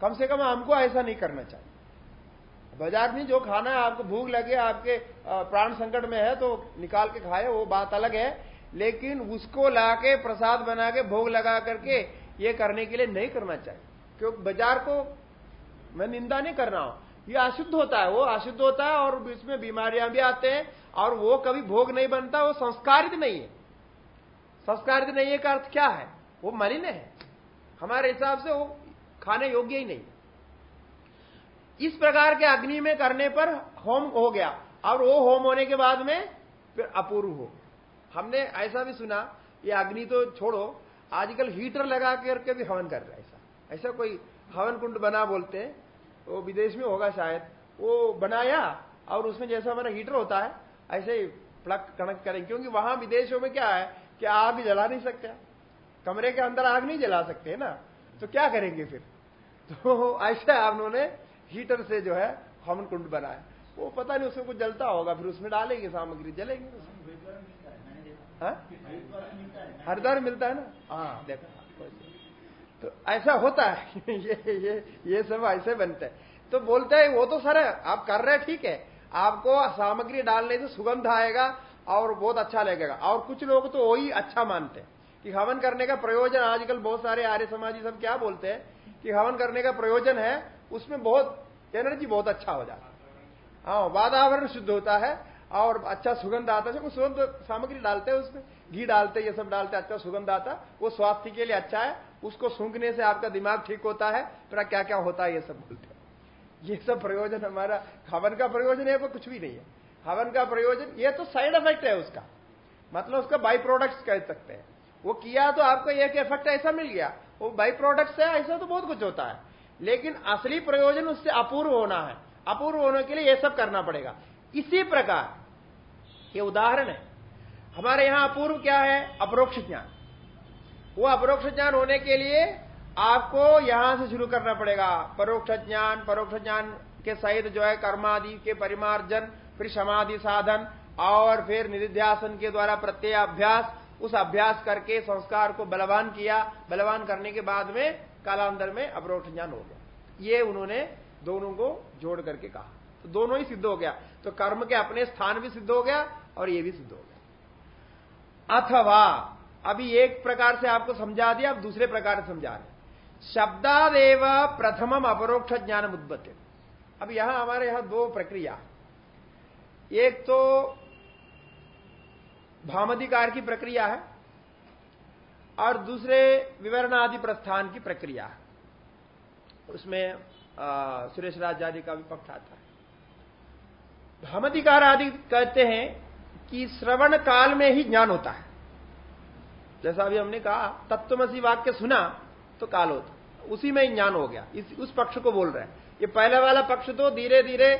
कम से कम हमको ऐसा नहीं करना चाहिए। बाज़ार में जो खाना है, आपको भूख लगे, आपके प्राण संकट में है तो निकाल के खाए, वो बात अलग है। लेकिन उसको लाके प्रसाद बना के, भोग लगा करके, ये करने के लिए नहीं करना चाहिए। क्योंकि बाज़ार को मैं निंदा नहीं कर रहा हूँ। ये अशुद्ध होता है, वो अशुद्ध होता है और इसमें बीमारियाँ भी आते हैं और वो कभी भोग नहीं बनता, वो संस्कारित नहीं है। संस्कारित नहीं है का अर्थ क्या है? वो मलिन है। हमारे हिसाब से वो खाने योग्य ही नहीं। इस प्रकार के अग्नि में करने पर होम हो गया और वो होम होने के बाद में फिर अपूर्व हो। हमने ऐसा भी सुना, ये अग्नि तो छोड़ो, आजकल हीटर लगा करके भी हवन कर रहा है ऐसा। ऐसा कोई हवन कुंड बना बोलते हैं। वो विदेश में होगा शायद। वो बनाया और उसमें जैसा हमारा हीटर होता है ऐसे ही प्लग कनेक्ट करें क्योंकि वहाँ विदेशों में क्या है कि आग जला नहीं सकते। कमरे के अंदर आग नहीं जला सकते ना? तो क्या करेंगे फिर? तो ऐसा उन्होंने हीटर से जो है हवन कुंड बनाया। वो पता नहीं उसमें कुछ जलता होगा फिर उसमें डालेंगे सामग्री जलेंगे। हरिद्वार मिलता है ना? हाँ देखो। तो ऐसा होता है (laughs) ये ये ये सब ऐसे बनते हैं। तो बोलते हैं, वो तो सर, आप कर रहे हैं, ठीक है। आपको सामग्री डालने से सुगंध आएगा और बहुत अच्छा लगेगा। और कुछ लोग तो वही अच्छा मानते हैं कि हवन करने का प्रयोजन, आजकल बहुत सारे आर्य समाजी सब क्या बोलते हैं कि हवन करने का प्रयोजन है, उसमें बहुत एनर्जी बहुत अच्छा हो जाता है। हाँ वातावरण शुद्ध होता है और अच्छा सुगंध आता है। सुगंध सामग्री डालते हैं उसमें, घी डालते ये सब डालते अच्छा सुगंध आता वो स्वास्थ्य के लिए अच्छा है उसको सूंघने से आपका दिमाग ठीक होता है फिर क्या क्या होता है, ये सब बोलते हैं। ये सब प्रयोजन हमारा हवन का प्रयोजन है, वो कुछ भी नहीं है। हवन का प्रयोजन, ये तो साइड इफ़ेक्ट है उसका। मतलब उसका बाई प्रोडक्ट्स कह सकते हैं। वो किया तो आपको एक इफ़ेक्ट ऐसा मिल गया। वो बाई प्रोडक्ट्स है, ऐसा तो बहुत कुछ होता है। लेकिन असली प्रयोजन उससे अपूर्व होना है। अपूर्व होने के लिए यह सब करना पड़ेगा। इसी प्रकार, ये उदाहरण है। हमारे यहाँ अपूर्व क्या है? अपरोक्ष ज्ञान। वो अपरोक्ष ज्ञान होने के लिए आपको यहाँ से शुरू करना पड़ेगा। परोक्ष ज्ञान परोक्ष ज्ञान के सहित जो है कर्मादि के परिमार्जन, फिर समाधि साधन, और फिर निधिध्यासन के द्वारा प्रत्यय अभ्यास उस अभ्यास करके संस्कार को बलवान किया। बलवान करने के बाद में कालांतर में अपरोक्ष ज्ञान हो गया। ये उन्होंने दोनों को जोड़ करके कहा। तो दोनों ही सिद्ध हो गया। तो कर्म के अपने स्थान भी सिद्ध हो गया और ये भी सिद्ध हो गया। अथवा अभी एक प्रकार से आपको समझा दिया, अब दूसरे प्रकार से समझा रहे शब्दादेव प्रथमम अपरोक्ष ज्ञान उद्बत्त अब यहाँ हमारे यहाँ दो प्रक्रिया। एक तो भामधिकार की प्रक्रिया है, और दूसरे विवरण आदि प्रस्थान की प्रक्रिया है। उसमें सुरेश राज आदि का भी पक्ष आता है। भामधिकार आदि कहते हैं कि श्रवण काल में ही ज्ञान होता है। जैसा अभी हमने कहा, तत्वमसी वाक्य सुना तो काल होता। उसी में ज्ञान हो गया। इस, उस पक्ष को बोल रहे हैं। ये पहले वाला पक्ष तो धीरे धीरे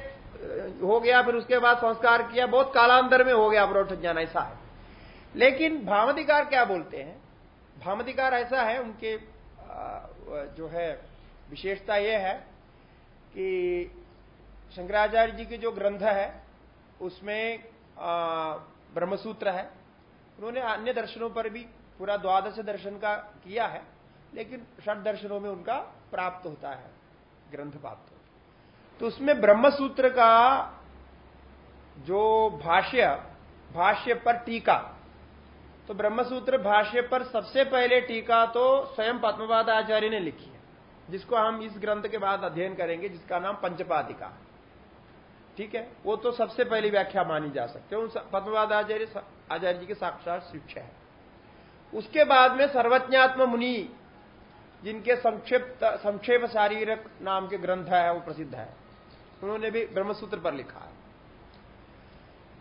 हो गया, फिर उसके बाद संस्कार किया, बहुत कालांतर में हो गया अपरोक्ष ज्ञान ऐसा है। लेकिन भामधिकार क्या बोलते हैं? भामधिकार ऐसा है, उनके जो है, विशेषता यह है कि शंकराचार्य जी के जो ग्रंथ है, उसमें ब्रह्मसूत्र है। उन्होंने अन्य दर्शनों पर भी पूरा द्वादश दर्शन का किया है, लेकिन षट दर्शनों में उनका प्राप्त होता है, ग्रंथ प्राप्त होता तो उसमें ब्रह्मसूत्र का जो भाष्य भाष्य पर टीका तो ब्रह्मसूत्र भाष्य पर सबसे पहले टीका तो स्वयं पद्मवाद आचार्य ने लिखी है, जिसको हम इस ग्रंथ के बाद अध्ययन करेंगे, जिसका नाम पंचपादिका। ठीक है? वो तो सबसे पहली व्याख्या मानी जा सकती है। पद्मवाद आचार्य आचार्य जी के साक्षात शिक्षा है। उसके बाद में सर्वज्ञात्म मुनि जिनके संक्षिप्त संक्षेप शारीरक नाम के ग्रंथ है वो प्रसिद्ध है। उन्होंने भी ब्रह्मसूत्र पर लिखा है।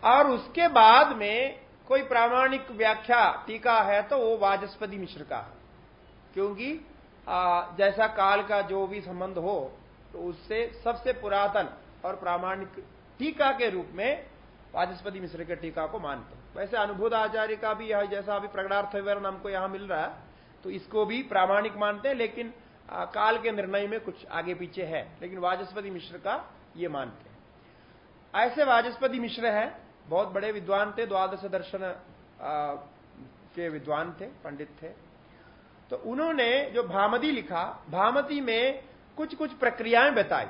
और उसके बाद में कोई प्रामाणिक व्याख्या टीका है तो वो वाजस्पति मिश्र का है। क्योंकि आ, जैसा काल का जो भी संबंध हो तो उससे सबसे पुरातन और प्रामाणिक टीका के रूप में वाचस्पति मिश्र के टीका को मानते हैं। वैसे अनुभूत आचार्य का भी यह जैसा अभी प्रगणार्थ विवरण हमको यहाँ मिल रहा है तो इसको भी प्रामाणिक मानते हैं लेकिन आ, काल के निर्णय में कुछ आगे पीछे है लेकिन वाचस्पति मिश्र का ये मानते हैं। ऐसे वाचस्पति मिश्र हैं बहुत बड़े विद्वान थे द्वादश दर्शन के विद्वान थे पंडित थे। तो उन्होंने जो भामती लिखा भामती में कुछ कुछ प्रक्रियाएँ बताई।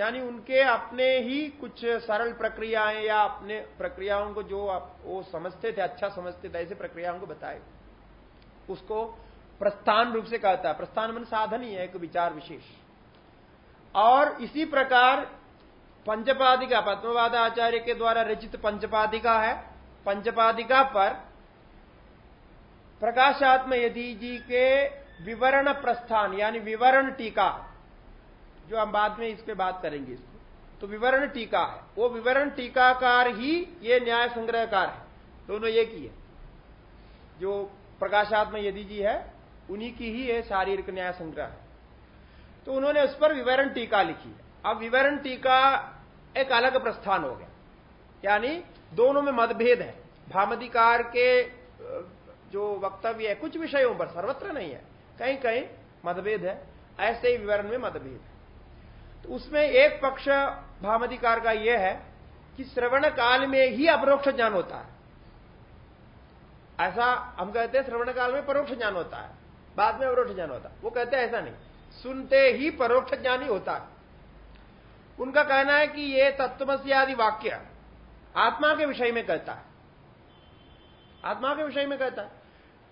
यानी उनके अपने ही कुछ सरल प्रक्रियाएँ या अपने प्रक्रियाओं को जो आप, वो समझते थे अच्छा समझते थे, ऐसे प्रक्रियाओं को बताए। उसको प्रस्थान रूप से कहता है। प्रस्थान मन साधन ही है, एक विचार विशेष। और इसी प्रकार पंचपादिका पद्मवाद आचार्य के द्वारा रचित पंचपादिका है। पंचपादिका पर प्रकाशात्म यदि जी के विवरण प्रस्थान, यानी विवरण टीका जो हम बाद में इस पे बात करेंगे इसको। तो विवरण टीका है। वो विवरण टीकाकार ही ये न्याय संग्रहकार है। दोनों एक ही है। जो प्रकाशात्म यदि जी है, उन्हीं की ही है शारीरिक न्याय संग्रह है। तो उन्होंने उस पर विवरण टीका लिखी है। अब विवरण टीका एक अलग प्रस्थान हो गया। यानी दोनों में मतभेद है। भामधिकार के जो वक्तव्य है, कुछ विषयों पर, सर्वत्र नहीं है। कहीं कहीं मतभेद है। ऐसे ही विवरण में मतभेद है। तो उसमें एक पक्ष भामधिकार का यह है कि श्रवण काल में ही अपरोक्ष ज्ञान होता है। ऐसा हम कहते हैं श्रवण काल में परोक्ष ज्ञान होता है, बाद में अवरोक्ष ज्ञान होता है। वो कहते हैं ऐसा नहीं, सुनते ही परोक्ष ज्ञान ही होता है। उनका कहना है कि ये तत्वमसी आदि वाक्य आत्मा के विषय में कहता है। आत्मा के विषय में कहता है।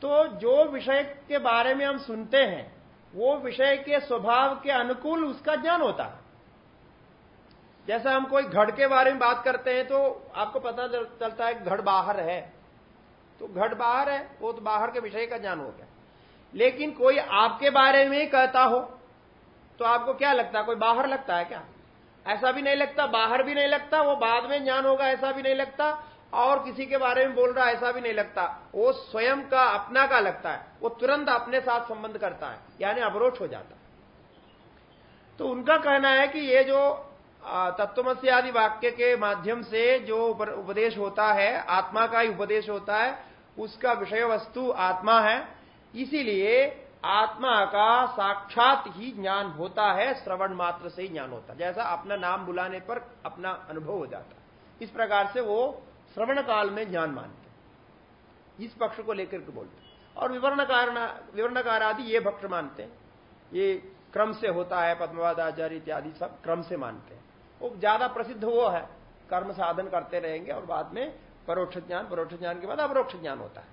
तो जो विषय के बारे में हम सुनते हैं वो विषय के स्वभाव के अनुकूल उसका ज्ञान होता है। जैसा हम कोई घड़ के बारे में बात करते हैं तो आपको पता चलता है घड़ बाहर है। तो घड़ बाहर है, वो तो बाहर के विषय का ज्ञान हो गया। लेकिन कोई आपके बारे में कहता हो तो आपको क्या लगता है, कोई बाहर लगता है क्या? ऐसा भी नहीं लगता, बाहर भी नहीं लगता, वो बाद में ज्ञान होगा, ऐसा भी नहीं लगता। और किसी के बारे में बोल रहा ऐसा भी नहीं लगता। वो स्वयं का, अपना का लगता है। वो तुरंत अपने साथ संबंध करता है, यानी अवरोध हो जाता है। तो उनका कहना है कि ये जो तत्वमसी आदि वाक्य के माध्यम से जो उपदेश होता है, आत्मा का ही उपदेश होता है, उसका विषय वस्तु आत्मा है। इसीलिए आत्मा का साक्षात ही ज्ञान होता है, श्रवण मात्र से ही ज्ञान होता है। जैसा अपना नाम बुलाने पर अपना अनुभव हो जाता है। इस प्रकार से वो श्रवण काल में ज्ञान मानते। इस पक्ष को लेकर के बोलते और विवरण कारण विवरणकार आदि ये भक्त मानते हैं। ये क्रम से होता है पद्मवाद आचार्य इत्यादि सब क्रम से मानते हैं। वो ज़्यादा प्रसिद्ध वो है। कर्म साधन करते रहेंगे और बाद में परोक्ष ज्ञान परोक्ष ज्ञान के बाद अपरोक्ष ज्ञान होता है।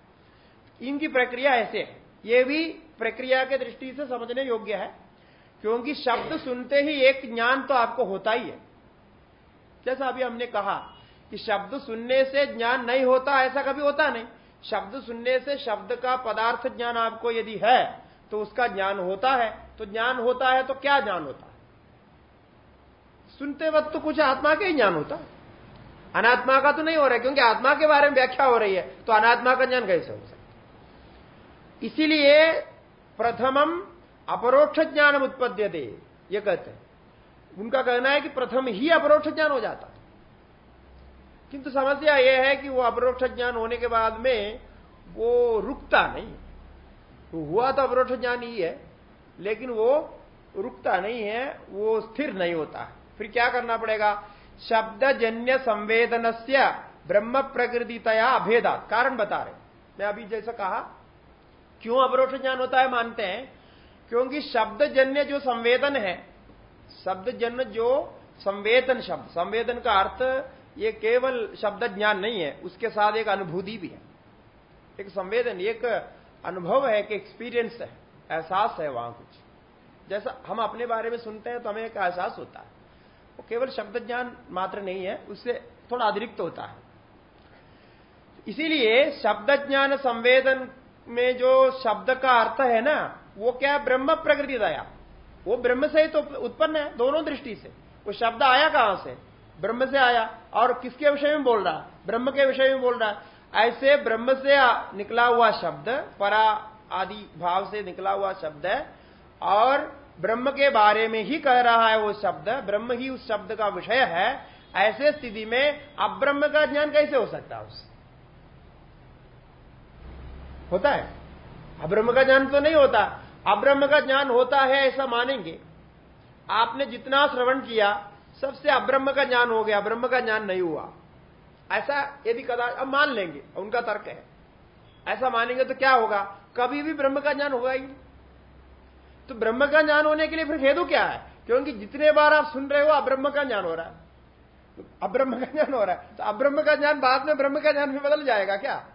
इनकी प्रक्रिया ऐसे है। ये भी प्रक्रिया के दृष्टि से समझने योग्य है। क्योंकि शब्द सुनते ही एक ज्ञान तो आपको होता ही है। जैसा अभी हमने कहा कि शब्द सुनने से ज्ञान नहीं होता, ऐसा कभी होता नहीं। शब्द सुनने से शब्द का पदार्थ ज्ञान आपको यदि है तो उसका ज्ञान होता है। तो ज्ञान होता है तो क्या ज्ञान होता है? सुनते वक्त तो कुछ आत्मा का ही ज्ञान होता है। अनात्मा का तो नहीं हो रहा है, क्योंकि आत्मा के बारे में व्याख्या हो रही है तो अनात्मा का ज्ञान कैसे हो सकता इसीलिए प्रथमम अपरोक्ष ज्ञान उत्पद्य दे ये कहते हैं। उनका कहना है कि प्रथम ही अपरोक्ष ज्ञान हो जाता किंतु समस्या यह है कि वो अपरोक्ष ज्ञान होने के बाद में वो रुकता नहीं। तो हुआ तो अपरोक्ष ज्ञान ही है, लेकिन वो रुकता नहीं है, वो स्थिर नहीं होता फिर क्या करना पड़ेगा? शब्द जन्य संवेदन से ब्रह्म प्रकृति तया अभेदा कारण बता रहे मैं अभी जैसा कहा, क्यों अपरोक्ष ज्ञान होता है मानते हैं? क्योंकि शब्द जन्य जो संवेदन है शब्द जन्य जो संवेदन शब्द, संवेदन का अर्थ ये केवल शब्द ज्ञान नहीं है, उसके साथ एक अनुभूति भी है। एक संवेदन, एक अनुभव है, एक एक्सपीरियंस है, एहसास है वहाँ कुछ। जैसा हम अपने बारे में सुनते हैं तो हमें एक एहसास होता है। वो केवल शब्द ज्ञान मात्र नहीं है, उससे थोड़ा अतिरिक्त होता है। इसीलिए शब्द ज्ञान संवेदन में जो शब्द का अर्थ है ना, वो क्या ब्रह्म प्रकृति दया। वो ब्रह्म से ही तो उत्पन्न है, दोनों दृष्टि से। वो शब्द आया कहाँ से? ब्रह्म से आया। और किसके विषय में बोल रहा? ब्रह्म के विषय में बोल रहा। ऐसे ब्रह्म से निकला हुआ शब्द, परा आदि भाव से निकला हुआ शब्द है। और ब्रह्म के बारे में ही कह रहा है वो शब्द। ब्रह्म ही उस शब्द का विषय है। ऐसे स्थिति में अब ब्रह्म का ज्ञान कैसे हो सकता है उससे? होता है। अब्रह्म का ज्ञान तो नहीं होता। अब्रह्म का ज्ञान होता है ऐसा मानेंगे। आपने जितना श्रवण किया सबसे अब्रह्म का ज्ञान हो गया, ब्रह्म का ज्ञान नहीं हुआ। ऐसा यदि कदा, अब मान लेंगे उनका तर्क है। ऐसा मानेंगे तो क्या होगा? कभी भी ब्रह्म का ज्ञान होगा ही तो ब्रह्म का ज्ञान होने के लिए फिर हेतु क्या है? क्योंकि जितने बार आप सुन रहे हो, अब्रह्म का ज्ञान हो रहा है। अब्रह्म का ज्ञान हो रहा है। तो अब्रह्म का ज्ञान बाद में ब्रह्म का ज्ञान में बदल जाएगा क्या?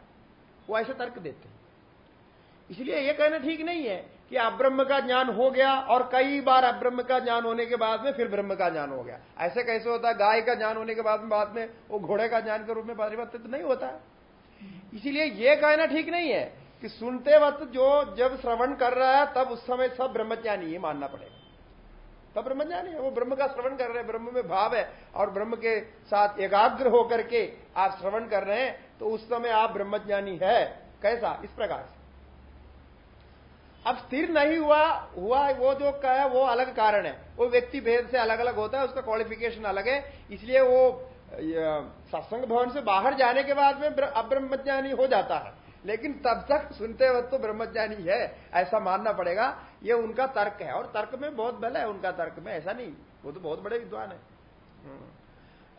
वो ऐसे तर्क देते इसलिए यह कहना ठीक नहीं है कि अब्रह्म का ज्ञान हो गया और कई बार अब्रह्म का ज्ञान होने के बाद में फिर ब्रह्म का ज्ञान हो गया। ऐसे कैसे होता है? गाय का ज्ञान होने के बाद में बाद में वो घोड़े का ज्ञान के रूप में परिवर्तित नहीं होता। इसीलिए यह कहना ठीक नहीं है कि सुनते वक्त जो, जब श्रवण कर रहा है, तब उस समय सब ब्रह्मज्ञानी ही मानना पड़ेगा। तब ब्रह्मज्ञानी है, वो ब्रह्म का श्रवण कर रहे हैं, ब्रह्म में भाव है और ब्रह्म के साथ एकाग्र होकर के आप श्रवण कर रहे हैं तो उस समय आप ब्रह्मज्ञानी है। कैसा? इस प्रकार से। अब स्थिर नहीं हुआ हुआ वो जो कहा वो अलग कारण है। वो व्यक्ति भेद से अलग अलग होता है उसका क्वालिफिकेशन अलग है। इसलिए वो सत्संग भवन से बाहर जाने के बाद में अब्रह्मज्ञानी हो जाता है। लेकिन तब तक सुनते वक्त तो ब्रह्मज्ञानी है ऐसा मानना पड़ेगा। ये उनका तर्क है और तर्क में बहुत बल है उनका तर्क में ऐसा नहीं। वो तो बहुत बड़े विद्वान है। हम्म,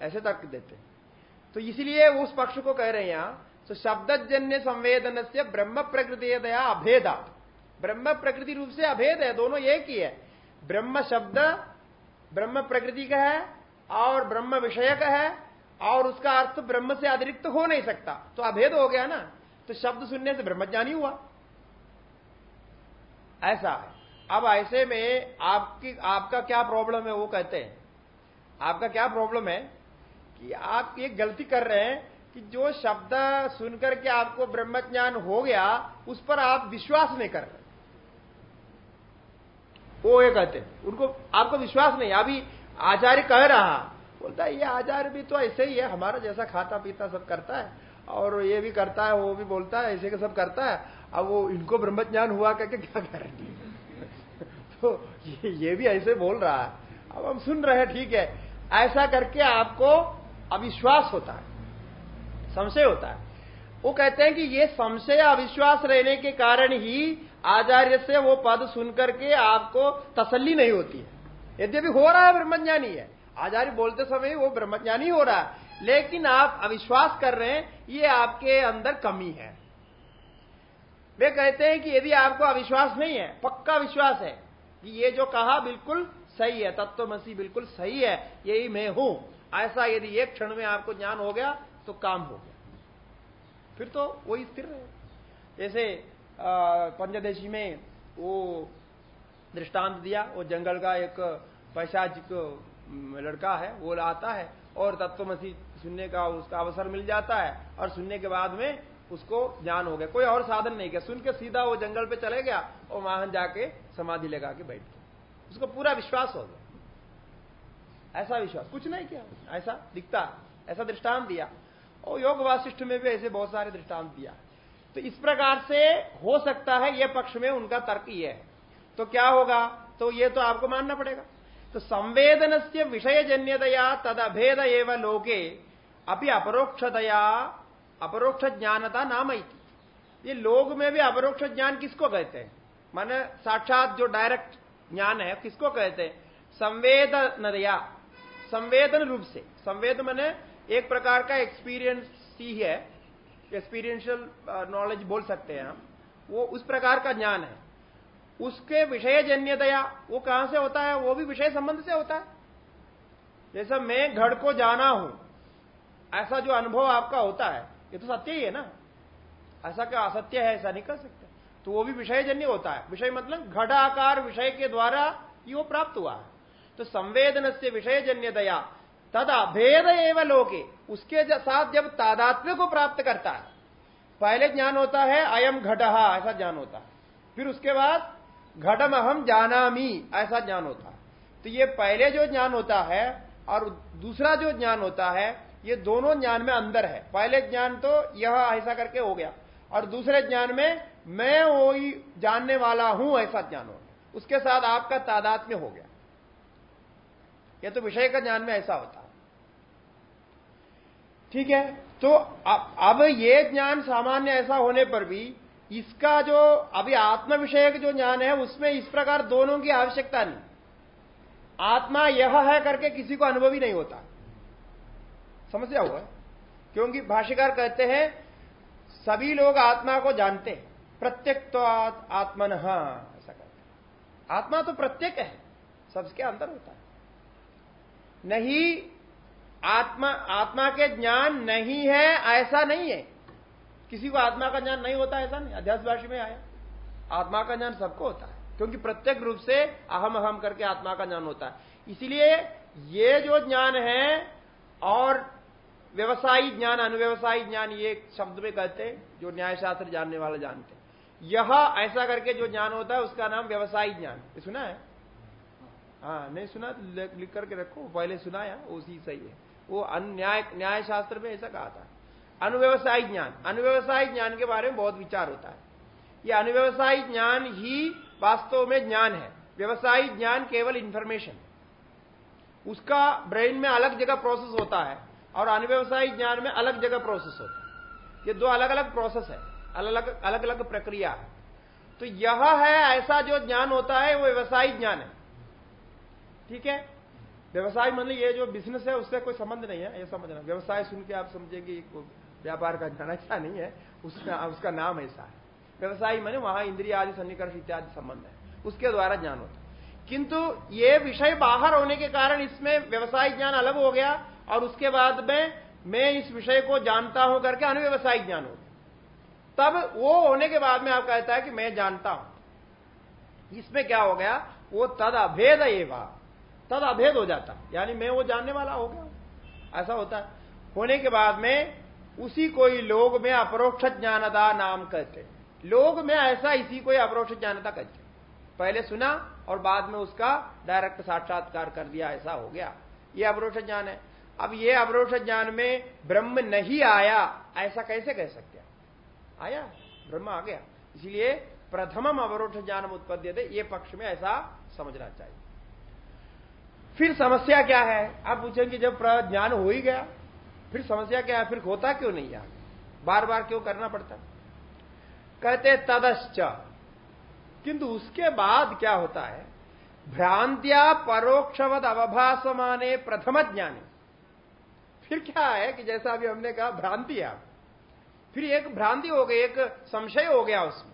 ऐसे तर्क देते तो इसलिए उस पक्ष को कह रहे हैं यहाँ तो शब्दजन्य संवेदन से ब्रह्म प्रकृति दया अभेदा। ब्रह्म प्रकृति रूप से अभेद है, दोनों एक ही है। ब्रह्म शब्द ब्रह्म प्रकृति का है और ब्रह्म विषय का है और उसका अर्थ ब्रह्म से अतिरिक्त हो नहीं सकता। तो अभेद हो गया ना तो शब्द सुनने से ब्रह्म ब्रह्मज्ञानी हुआ। ऐसा अब ऐसे में आपकी, आपका क्या प्रॉब्लम है, वो कहते हैं। आपका क्या प्रॉब्लम है कि आप ये गलती कर रहे हैं कि जो शब्द सुनकर के आपको ब्रह्मज्ञान हो गया, उस पर आप विश्वास नहीं कर रहे। वो ये कहते हैं। उनको आपको विश्वास नहीं अभी आचार्य कह रहा। बोलता है ये आचार्य भी तो ऐसे ही है हमारा जैसा खाता पीता सब करता है और ये भी करता है वो भी बोलता है ऐसे के सब करता है। अब वो इनको ब्रह्म ज्ञान हुआ करके क्या गारंटी (laughs) तो ये, ये भी ऐसे बोल रहा है। अब हम सुन रहे हैं ठीक है ऐसा करके आपको अविश्वास होता है संशय होता है। वो कहते हैं कि ये संशय अविश्वास रहने के कारण ही आचार्य से वो पद सुनकर के आपको तसल्ली नहीं होती है। यद्यपि हो रहा है ब्रह्मज्ञानी है। आचार्य बोलते समय वो ब्रह्मज्ञानी हो रहा है। लेकिन आप अविश्वास कर रहे हैं, ये आपके अंदर कमी है। वे कहते हैं कि यदि आपको अविश्वास नहीं है, पक्का विश्वास है, कि ये जो कहा बिल्कुल सही है, तत्वमसी बिल्कुल सही है, यही मैं हूँ। ऐसा यदि एक क्षण में आपको ज्ञान हो गया तो काम हो गया। फिर तो वही स्थिर रहे। जैसे पंचदेशी में वो दृष्टांत दिया। वो जंगल का एक पैशाचिक लड़का है, वो आता है और तत्वमसी सुनने का उसका अवसर मिल जाता है और सुनने के बाद में उसको ज्ञान हो गया। कोई और साधन नहीं किया। सुन के सीधा वो जंगल पे चले गया और वहाँ जाके समाधि लगा के बैठ गया। उसको पूरा विश्वास हो गया। ऐसा विश्वास। कुछ नहीं किया। ऐसा दिखता। ऐसा दृष्टांत दिया। और योग वासिष्ठ में भी ऐसे बहुत सारे दृष्टांत दिया। तो इस प्रकार से हो सकता है यह पक्ष में उनका तर्क ये है। तो क्या होगा? तो ये तो आपको मानना पड़ेगा। तो संवेदन से विषय जन्यतया तद अभेद एवं लोके अभी अपरोक्षतया अपरोक्ष ज्ञानता नाम ये लोग में भी अपरोक्ष ज्ञान किसको कहते हैं? माने साक्षात जो डायरेक्ट ज्ञान है, किसको कहते हैं? संवेदनया संवेदन रूप से। संवेद मैंने एक प्रकार का एक्सपीरियंस ही है एक्सपीरियंशियल नॉलेज बोल सकते हैं हम। वो उस प्रकार का ज्ञान है। उसके विषय जन्यतया वो कहाँ से होता है? वो भी विषय संबंध से होता है। जैसा मैं घड़ को जाना हूँ, ऐसा जो अनुभव आपका होता है, ये तो सत्य ही है ना? ऐसा क्या असत्य है? ऐसा नहीं कर सकते। तो वो भी विषय जन्य होता है। विषय मतलब घटाकार विषय के द्वारा ही वो प्राप्त हुआ है। तो संवेदन से विषय जन्य दया तदा भेद एवं लोके। उसके साथ जब तादात्म्य को प्राप्त करता है, पहले ज्ञान होता है, अयम घटहा ऐसा ज्ञान होता है। फिर उसके बाद घटम अहम जानामी, ऐसा ज्ञान होता है। तो ये पहले जो ज्ञान होता है और दूसरा जो ज्ञान होता है, ये दोनों ज्ञान में अंदर है। पहले ज्ञान तो यह ऐसा करके हो गया। और दूसरे ज्ञान में मैं वो जानने वाला हूँ, ऐसा ज्ञान हो उसके साथ आपका तादाद में हो गया। यह तो विषय का ज्ञान में ऐसा होता ठीक है? तो अब ये ज्ञान सामान्य ऐसा होने पर भी इसका जो, अभी आत्म विषय जो ज्ञान है, उसमें इस प्रकार दोनों की आवश्यकता नहीं। आत्मा यह है करके किसी को अनुभव ही नहीं होता। समस्या हुआ? क्योंकि भाष्यकार कहते हैं, सभी लोग आत्मा को जानते प्रत्येक तो आत्मन, ऐसा कहते आत्मा तो प्रत्येक है, सबके अंदर होता है। नहीं आत्मा आत्मा के ज्ञान नहीं है, ऐसा नहीं है। किसी को आत्मा का ज्ञान नहीं होता, ऐसा नहीं। अध्यास भाषी में आया। आत्मा का ज्ञान सबको होता है, क्योंकि प्रत्येक रूप से अहम अहम करके आत्मा का ज्ञान होता है। इसलिए ये जो ज्ञान है, और व्यवसायी ज्ञान, अनुव्यवसायी ज्ञान, ये शब्द में कहते हैं, जो न्यायशास्त्र जानने वाले जानते हैं। यह ऐसा करके जो ज्ञान होता है, उसका नाम व्यवसायी ज्ञान। सुना है? हाँ नहीं सुना तो लिख करके रखो। पहले सुनाया उसी सही है। वो न्याय न्याय शास्त्र में ऐसा कहा था। अनुव्यवसायी ज्ञान। अनुव्यवसायी ज्ञान के बारे में बहुत विचार होता है। ये अनुव्यवसायी ज्ञान ही वास्तव में ज्ञान है। व्यवसायी ज्ञान केवल इंफॉर्मेशन उसका ब्रेन में अलग जगह प्रोसेस होता है और अनुव्यवसायी ज्ञान में अलग जगह प्रोसेस होता है। ये दो अलग अलग प्रोसेस है। अलग अलग अलग प्रक्रिया है। तो यह है, ऐसा जो ज्ञान होता है, वो व्यवसायिक ज्ञान है। ठीक है? व्यवसाय मतलब ये जो बिज़नेस है, उससे कोई संबंध नहीं है, ये समझना व्यवसाय सुन के आप समझेंगे व्यापार का ज्ञान अच्छा नहीं है, उसका उसका नाम ऐसा है। व्यवसाय मैंने वहाँ इंद्रिया आदि, सन्निकर्ष इत्यादि संबंध है। उसके द्वारा ज्ञान होता किंतु ये विषय बाहर होने के कारण इसमें व्यवसाय ज्ञान अलग हो गया, और उसके बाद में, मैं इस विषय को जानता हूँ करके अनुव्यवसायिक ज्ञान हो तब वो होने के बाद में आप कहता है कि मैं जानता हूँ। इसमें क्या हो गया? वो तद अभेद एवं। तद अभेद हो जाता। यानी मैं वो जानने वाला हो गया। ऐसा होता होने के बाद में उसी कोई लोग में अपरोक्ष ज्ञानदा नाम कहते लोग में ऐसा इसी कोई अपरोक्ष ज्ञानता कहते पहले सुना और बाद में उसका डायरेक्ट साक्षात्कार कर दिया, ऐसा हो गया। ये अपरोक्ष ज्ञान है। अब ये अपरोक्ष ज्ञान में ब्रह्म नहीं आया, ऐसा कैसे कह सकते आया, ब्रह्म आ गया। इसलिए प्रथम अवरोध ज्ञान उत्पद्य थे ये पक्ष में ऐसा समझना चाहिए। फिर समस्या क्या है? आप पूछेंगे, जब ज्ञान हो ही गया, फिर समस्या क्या है? फिर होता क्यों नहीं है बार बार क्यों करना पड़ता? कहते तदश्च। किंतु उसके बाद क्या होता है? भ्रांतिया परोक्षवद अवभाष माने प्रथम ज्ञानी। फिर क्या है कि जैसा अभी हमने कहा, भ्रांति है। फिर एक भ्रांति हो गई, एक संशय हो गया उसमें।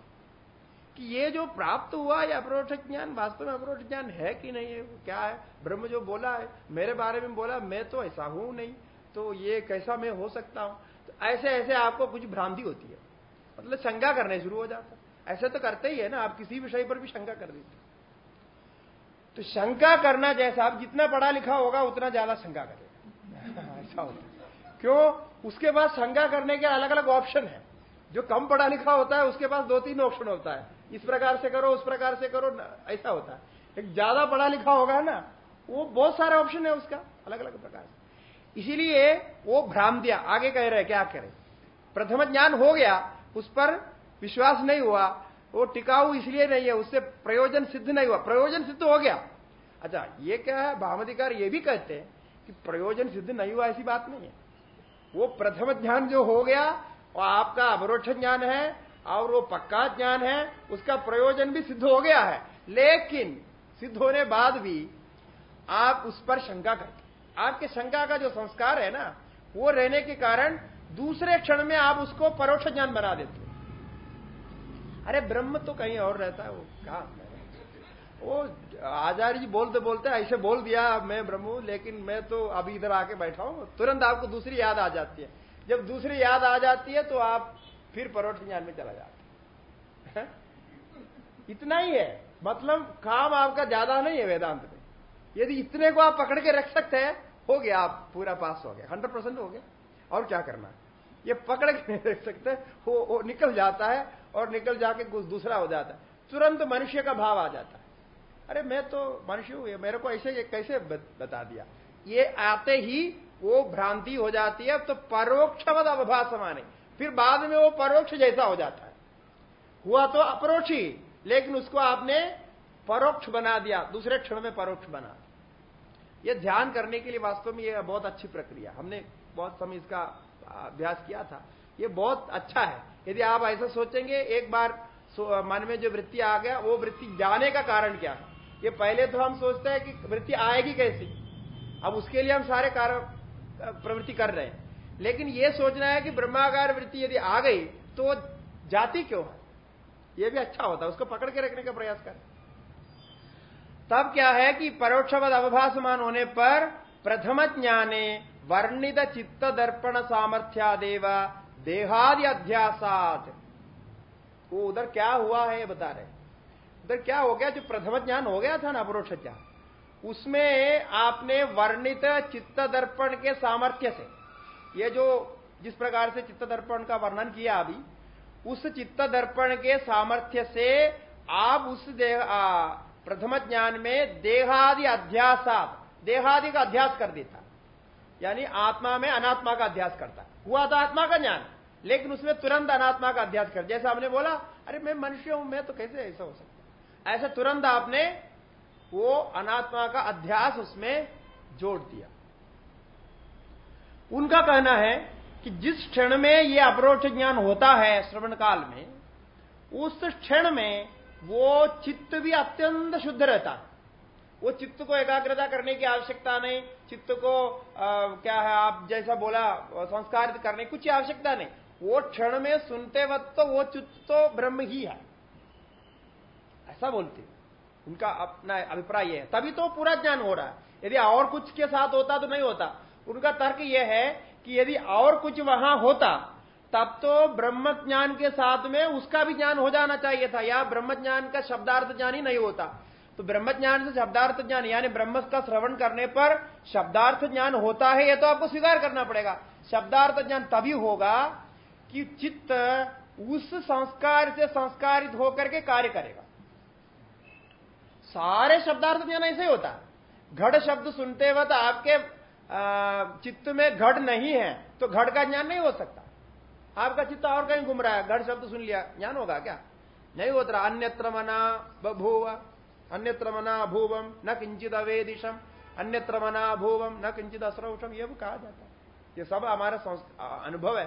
कि ये जो प्राप्त हुआ ये अप्रोक्ष ज्ञान, वास्तव में अप्रोक्ष ज्ञान है कि नहीं है क्या है? ब्रह्म जो बोला है, मेरे बारे में बोला, मैं तो ऐसा हूँ नहीं तो ये कैसा मैं हो सकता हूँ? तो ऐसे ऐसे आपको कुछ भ्रांति होती है। मतलब शंका करने शुरू हो जाता ऐसे तो करते ही है ना, आप किसी विषय पर भी शंका कर देते तो शंका करना जैसा, आप जितना पढ़ा लिखा होगा, उतना ज़्यादा शंका करेगा। (laughs) ऐसा होता क्यों? उसके पास शंका करने के अलग अलग ऑप्शन है। जो कम पढ़ा लिखा होता है, उसके पास दो तीन ऑप्शन होता है। इस प्रकार से करो, उस प्रकार से करो ऐसा होता है। एक ज़्यादा पढ़ा लिखा होगा ना, वो बहुत सारे ऑप्शन है उसका अलग अलग प्रकार से। इसीलिए वो भ्रांतिया, आगे कह रहे क्या करें? प्रथम ज्ञान हो गया, उस पर विश्वास नहीं हुआ, वो टिकाऊ इसलिए नहीं है, उससे प्रयोजन सिद्ध नहीं हुआ। प्रयोजन सिद्ध हो गया। अच्छा ये क्या है? भावधिकार ये भी कहते हैं कि प्रयोजन सिद्ध नहीं हुआ, ऐसी बात नहीं है। वो प्रथम ज्ञान जो हो गया, वो आपका अवरोक्ष ज्ञान है और वो पक्का ज्ञान है, उसका प्रयोजन भी सिद्ध हो गया है। लेकिन सिद्ध होने बाद भी आप उस पर शंका करते आपके शंका का जो संस्कार है ना, वो रहने के कारण दूसरे क्षण में आप उसको परोक्ष ज्ञान बना देते अरे, ब्रह्म तो कहीं और रहता है, वो कहा वो आचार्य जी बोलते बोलते ऐसे बोल दिया, मैं ब्रह्म लेकिन मैं तो अभी इधर आके बैठा हूँ, तुरंत आपको दूसरी याद आ जाती है। जब दूसरी याद आ जाती है तो आप फिर परोक्ष ज्ञान में चला जाते इतना ही है। मतलब काम आपका ज़्यादा नहीं है वेदांत में। यदि इतने को आप पकड़ के रख सकते हैं हो गया आप पूरा पास हो गया हंड्रेड परसेंट हो गया। और क्या करना ये पकड़ के नहीं रख सकते वो, वो निकल जाता है और निकल जाके कुछ दूसरा हो जाता है। तुरंत मनुष्य का भाव आ जाता है। अरे मैं तो मनुष्य हूँ मेरे को ऐसे कैसे बता दिया? ये आते ही वो भ्रांति हो जाती है तो परोक्षवद अवभाष माने फिर बाद में वो परोक्ष जैसा हो जाता है। हुआ तो अपरोक्ष ही लेकिन उसको आपने परोक्ष बना दिया दूसरे क्षण में परोक्ष बना ये ध्यान करने के लिए वास्तव में ये बहुत अच्छी प्रक्रिया। हमने बहुत समय इसका अभ्यास किया था। ये बहुत अच्छा है। यदि आप ऐसा सोचेंगे एक बार सो, मन में जो वृत्ति आ गया वो वृत्ति जाने का कारण क्या है? ये पहले तो हम सोचते हैं कि वृत्ति आएगी कैसी? अब उसके लिए हम सारे कारण प्रवृत्ति कर रहे हैं। लेकिन यह सोचना है कि ब्रह्मागार वृत्ति यदि आ गई तो जाती क्यों है? ये भी अच्छा होता है, उसको पकड़ के रखने का प्रयास करें। तब क्या है कि परोक्षवद अवभाषमान होने पर प्रथम ज्ञाने वर्णित चित्त दर्पण सामर्थ्यादेव देहादि अध्यासात। वो उधर क्या हुआ है बता रहे उधर क्या हो गया, जो प्रथम ज्ञान हो गया था ना अपरोक्ष ज्ञान, उसमें आपने वर्णित चित्त दर्पण के सामर्थ्य से ये जो जिस प्रकार से चित्त दर्पण का वर्णन किया अभी, उस चित्त दर्पण के सामर्थ्य से आप उस प्रथम ज्ञान में देहादि अध्यासात, देहादि का अध्यास कर देता। यानी आत्मा में अनात्मा का अध्यास करता। हुआ था आत्मा का ज्ञान, लेकिन उसमें तुरंत अनात्मा का अध्यास कर। जैसे आपने बोला, अरे मैं मनुष्य हूँ, मैं तो कैसे ऐसा हो सकता ऐसा तुरंत आपने वो अनात्मा का अध्यास उसमें जोड़ दिया। उनका कहना है कि जिस क्षण में ये अप्रोच ज्ञान होता है श्रवण काल में उस क्षण में वो चित्त भी अत्यंत शुद्ध रहता है। वो चित्त को एकाग्रता करने की आवश्यकता नहीं चित्त को आ, क्या है आप जैसा बोला संस्कारित करने की कुछ आवश्यकता नहीं। वो क्षण में सुनते वक्त तो वो चित्त तो ब्रह्म ही है। ऐसा बोलते उनका अपना अभिप्राय है। तभी तो पूरा ज्ञान हो रहा है। यदि और कुछ के साथ होता तो नहीं होता। उनका तर्क यह है कि यदि और कुछ वहाँ होता, तब तो ब्रह्म ज्ञान के साथ में उसका भी ज्ञान हो जाना चाहिए था, या ब्रह्म ज्ञान का शब्दार्थ ज्ञान ही नहीं होता। तो ब्रह्म ज्ञान से शब्दार्थ ज्ञान, यानी ब्रह्म का श्रवण करने पर शब्दार्थ ज्ञान होता है यह तो आपको स्वीकार करना पड़ेगा। शब्दार्थ ज्ञान तभी होगा कि चित्त उस संस्कार से संस्कारित होकर के कार्य करेगा। सारे शब्दार्थ ज्ञान ऐसे ही होता। घड़ शब्द सुनते वक्त आपके चित्त में घड़ नहीं है तो घड़ का ज्ञान नहीं हो सकता। आपका चित्त और कहीं घूम रहा है, घड़ शब्द सुन लिया, ज्ञान होगा क्या? नहीं होता। अन्यत्र मना बभूव, अन्यत्र मना भूवम न किंचित अवेदिशम अन्यत्र मना भूवम न किंचित अस्रौषम ये भी कहा जाता है। ये सब हमारा अनुभव है।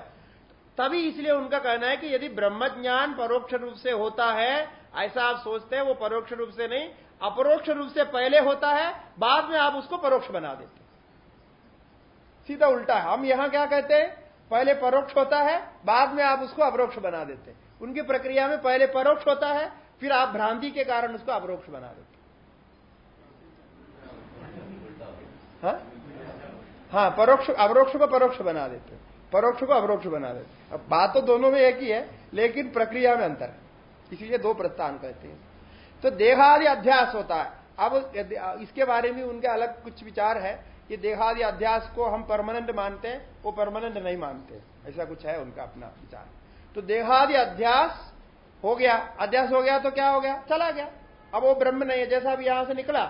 तभी इसलिए उनका कहना है कि यदि ब्रह्म ज्ञान परोक्ष रूप से होता है, ऐसा आप सोचते हैं, वो परोक्ष रूप से नहीं, अपरोक्ष रूप से पहले होता है, बाद में आप उसको परोक्ष बना देते सीधा उल्टा है। हम यहाँ क्या कहते हैं? पहले परोक्ष होता है, बाद में आप उसको अपरोक्ष बना देते हैं। उनकी प्रक्रिया में पहले परोक्ष होता है, फिर आप भ्रांति के कारण उसको अपरोक्ष बना देते हाँ। हाँ? परोक्ष अवरोक्ष को परोक्ष बना देते परोक्ष को अवरोक्ष बना देते अब बात तो दोनों में एक ही है, लेकिन प्रक्रिया में अंतर है। इसीलिए दो प्रस्थान कहते हैं। तो देहादि अध्यास होता है। अब इसके बारे में उनके अलग कुछ विचार है। कि देहादि अध्यास को हम परमानेंट मानते हैं, वो परमानेंट नहीं मानते। ऐसा कुछ है उनका अपना विचार। तो देहादि अध्यास हो गया। अध्यास हो गया तो क्या हो गया? चला गया। अब वो ब्रह्म नहीं है। जैसा भी यहाँ से निकला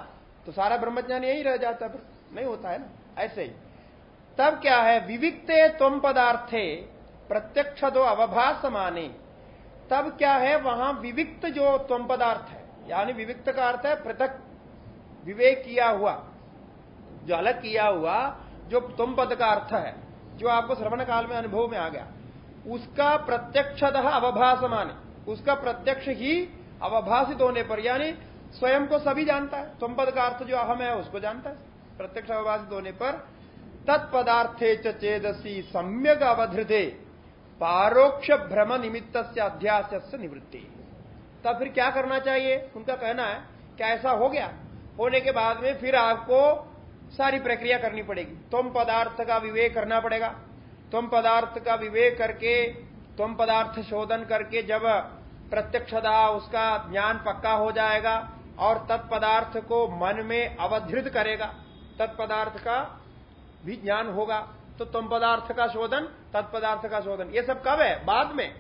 तो सारा ब्रह्मज्ञान यही रह जाता है नहीं होता है ना? ऐसे ही। तब क्या है? विविक्ते तुम पदार्थे प्रत्यक्ष दो अवभाष माने। तब क्या है? वहाँ विविक्त जो तुम पदार्थ है, यानी विविक्त का अर्थ है पृथक, विवेक किया हुआ। जो अलग किया हुआ, जो तुम पद का अर्थ है, जो आपको श्रवण काल में अनुभव में आ गया, उसका प्रत्यक्षतः अवभाष माने उसका प्रत्यक्ष ही अवभाषित होने पर, यानी स्वयं को सभी जानता है। तुम पद का अर्थ जो अहम है, उसको जानता है। प्रत्यक्ष अवभाषित होने पर, तत्पदार्थे चेदसी सम्यक अवधृते, पारोक्ष भ्रम निमित्त से अध्यास निवृत्ति। तब फिर क्या करना चाहिए? उनका कहना है, क्या ऐसा हो गया? होने के बाद में फिर आपको सारी प्रक्रिया करनी पड़ेगी। तुम पदार्थ का विवेक करना पड़ेगा। तुम पदार्थ का विवेक करके, तुम पदार्थ शोधन करके जब प्रत्यक्षता उसका ज्ञान पक्का हो जाएगा और तत्पदार्थ को मन में अवधृत करेगा तत्पदार्थ का भी ज्ञान होगा। तो तुम पदार्थ का शोधन तत्पदार्थ का शोधन। ये सब कब है? बाद में।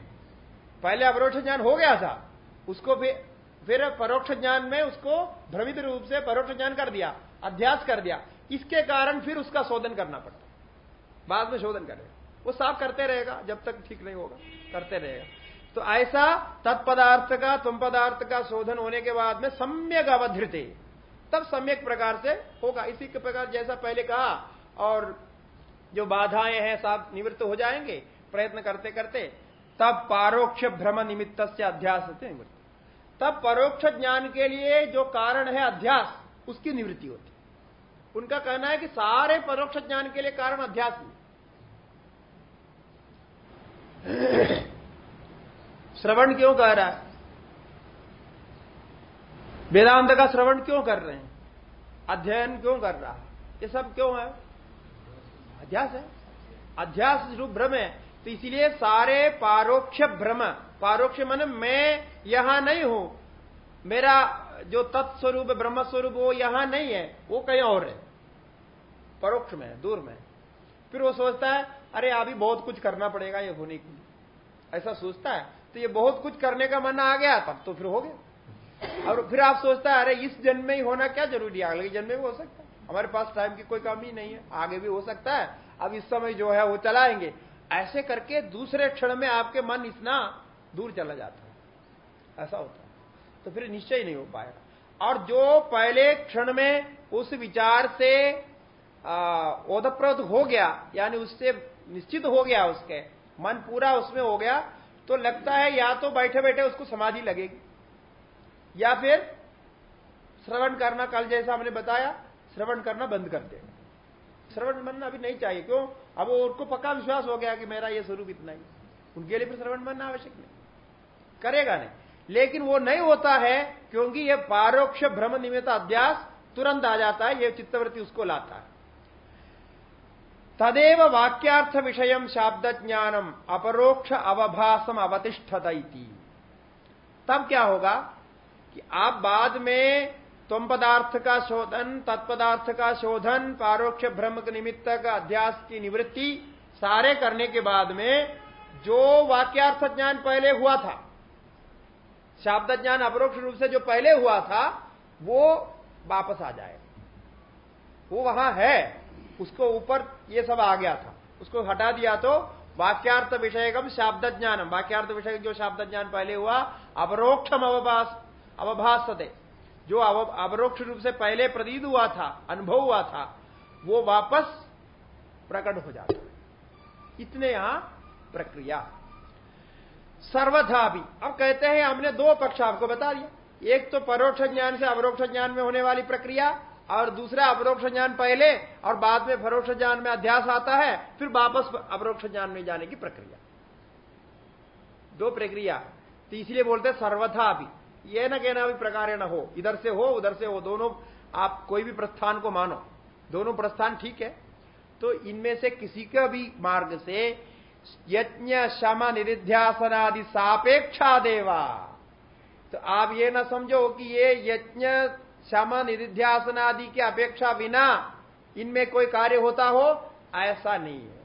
पहले अवरोक्ष ज्ञान हो गया था। उसको फिर परोक्ष ज्ञान में उसको भ्रमित रूप से परोक्ष ज्ञान कर दिया, अध्यास कर दिया। इसके कारण फिर उसका शोधन करना पड़ता बाद में शोधन करेगा। वो साफ़ करते रहेगा, जब तक ठीक नहीं होगा, करते रहेगा। तो ऐसा तत्पदार्थ का, तुम पदार्थ का शोधन होने के बाद में सम्यक अवधृत। तब सम्यक प्रकार से होगा। इसी के प्रकार जैसा पहले कहा, और जो बाधाएँ हैं, साफ़ निवृत्त हो जाएँगे, प्रयत्न करते करते, तब पारोक्ष भ्रम निमित्त से अध्यास निवृत्त। तब परोक्ष ज्ञान के लिए जो कारण है अध्यास, उसकी निवृत्ति होती उनका कहना है कि सारे परोक्ष ज्ञान के लिए कारण अध्यास श्रवण क्यों कह रहा है? वेदांत का श्रवण क्यों कर रहे हैं? अध्ययन क्यों कर रहा है? ये सब क्यों है? अध्यास है। अध्यास रूप भ्रम है। तो इसीलिए सारे पारोक्ष भ्रम, पारोक्ष मन, मैं यहाँ नहीं हूँ। मेरा जो तत्स्वरूप ब्रह्म स्वरूप वो यहाँ नहीं है, वो कहीं और है। परोक्ष में दूर में फिर वो सोचता है, अरे, अभी बहुत कुछ करना पड़ेगा ये होने के लिए। ऐसा सोचता है। तो ये बहुत कुछ करने का मन आ गया, तब तो फिर हो गया। और फिर आप सोचता है, अरे, इस जन्म में ही होना क्या ज़रूरी है? अगले जन्म में भी हो सकता है। हमारे पास टाइम की कोई कमी नहीं है। आगे भी हो सकता है। अब इस समय जो है, वो चलाएँगे। ऐसे करके दूसरे क्षण में आपके मन इतना दूर चला जाता है। ऐसा होता है। तो फिर निश्चय नहीं हो पाएगा। और जो पहले क्षण में उस विचार से ओधप्रोत हो गया, यानी उससे निश्चित हो गया उसके, मन पूरा उसमें हो गया तो लगता है या तो बैठे बैठे उसको समाधि लगेगी। या फिर श्रवण करना कल जैसा हमने बताया, श्रवण करना बंद कर देगा श्रवण मन अभी नहीं चाहिए, क्यों? अब उनको पक्का विश्वास हो गया कि मेरा यह स्वरूप इतना ही उनके लिए फिर श्रवण बनना आवश्यक नहीं। करेगा नहीं। लेकिन वो नहीं होता है क्योंकि ये पारोक्ष भ्रम निमित्त अभ्यास तुरंत आ जाता है, ये चित्तवृत्ति उसको लाता है। तदेव वाक्यार्थ विषय शाब्द ज्ञानम अपरोक्ष अवभासम अवतिष्ठत तब क्या होगा कि आप बाद में तुम पदार्थ का शोधन तत्पदार्थ का शोधन, पारोक्ष ब्रह्म निमित्त का अध्यास की निवृत्ति सारे करने के बाद में जो वाक्यार्थ ज्ञान पहले हुआ था शाब्द ज्ञान अपरोक्ष रूप से जो पहले हुआ था, वो वापस आ जाए। वो वहाँ है। उसको ऊपर ये सब आ गया था। उसको हटा दिया तो वाक्यार्थ विषयकम शाब्द ज्ञानम वाक्यार्थ विषय जो शाब्द ज्ञान पहले हुआ अवरोक्षम अवभास अवभाषते जो अवरोक्ष रूप से पहले प्रतीत हुआ था, अनुभव हुआ था, वो वापस प्रकट हो जाता इतने यहाँ प्रक्रिया। सर्वथा भी अब कहते हैं, हमने दो पक्ष आपको बता दिया। एक तो परोक्ष ज्ञान से अवरोक्ष ज्ञान में होने वाली प्रक्रिया, और दूसरा अपरोक्ष ज्ञान पहले, और बाद में परोक्ष ज्ञान में अध्यास आता है, फिर वापस अपरोक्ष ज्ञान में जाने की प्रक्रिया। दो प्रक्रिया। तो इसलिए बोलते सर्वथा भी यह न कहना भी प्रकार न हो। इधर से हो, उधर से हो, दोनों, आप कोई भी प्रस्थान को मानो। दोनों प्रस्थान ठीक है। तो इनमें से किसी का भी मार्ग से यज्ञ, शम निरिध्यासनादि सापेक्षा देवा। तो आप ये ना समझो कि ये यज्ञ, शम, निधिध्यासनादि की अपेक्षा बिना इनमें कोई कार्य होता हो, ऐसा नहीं है।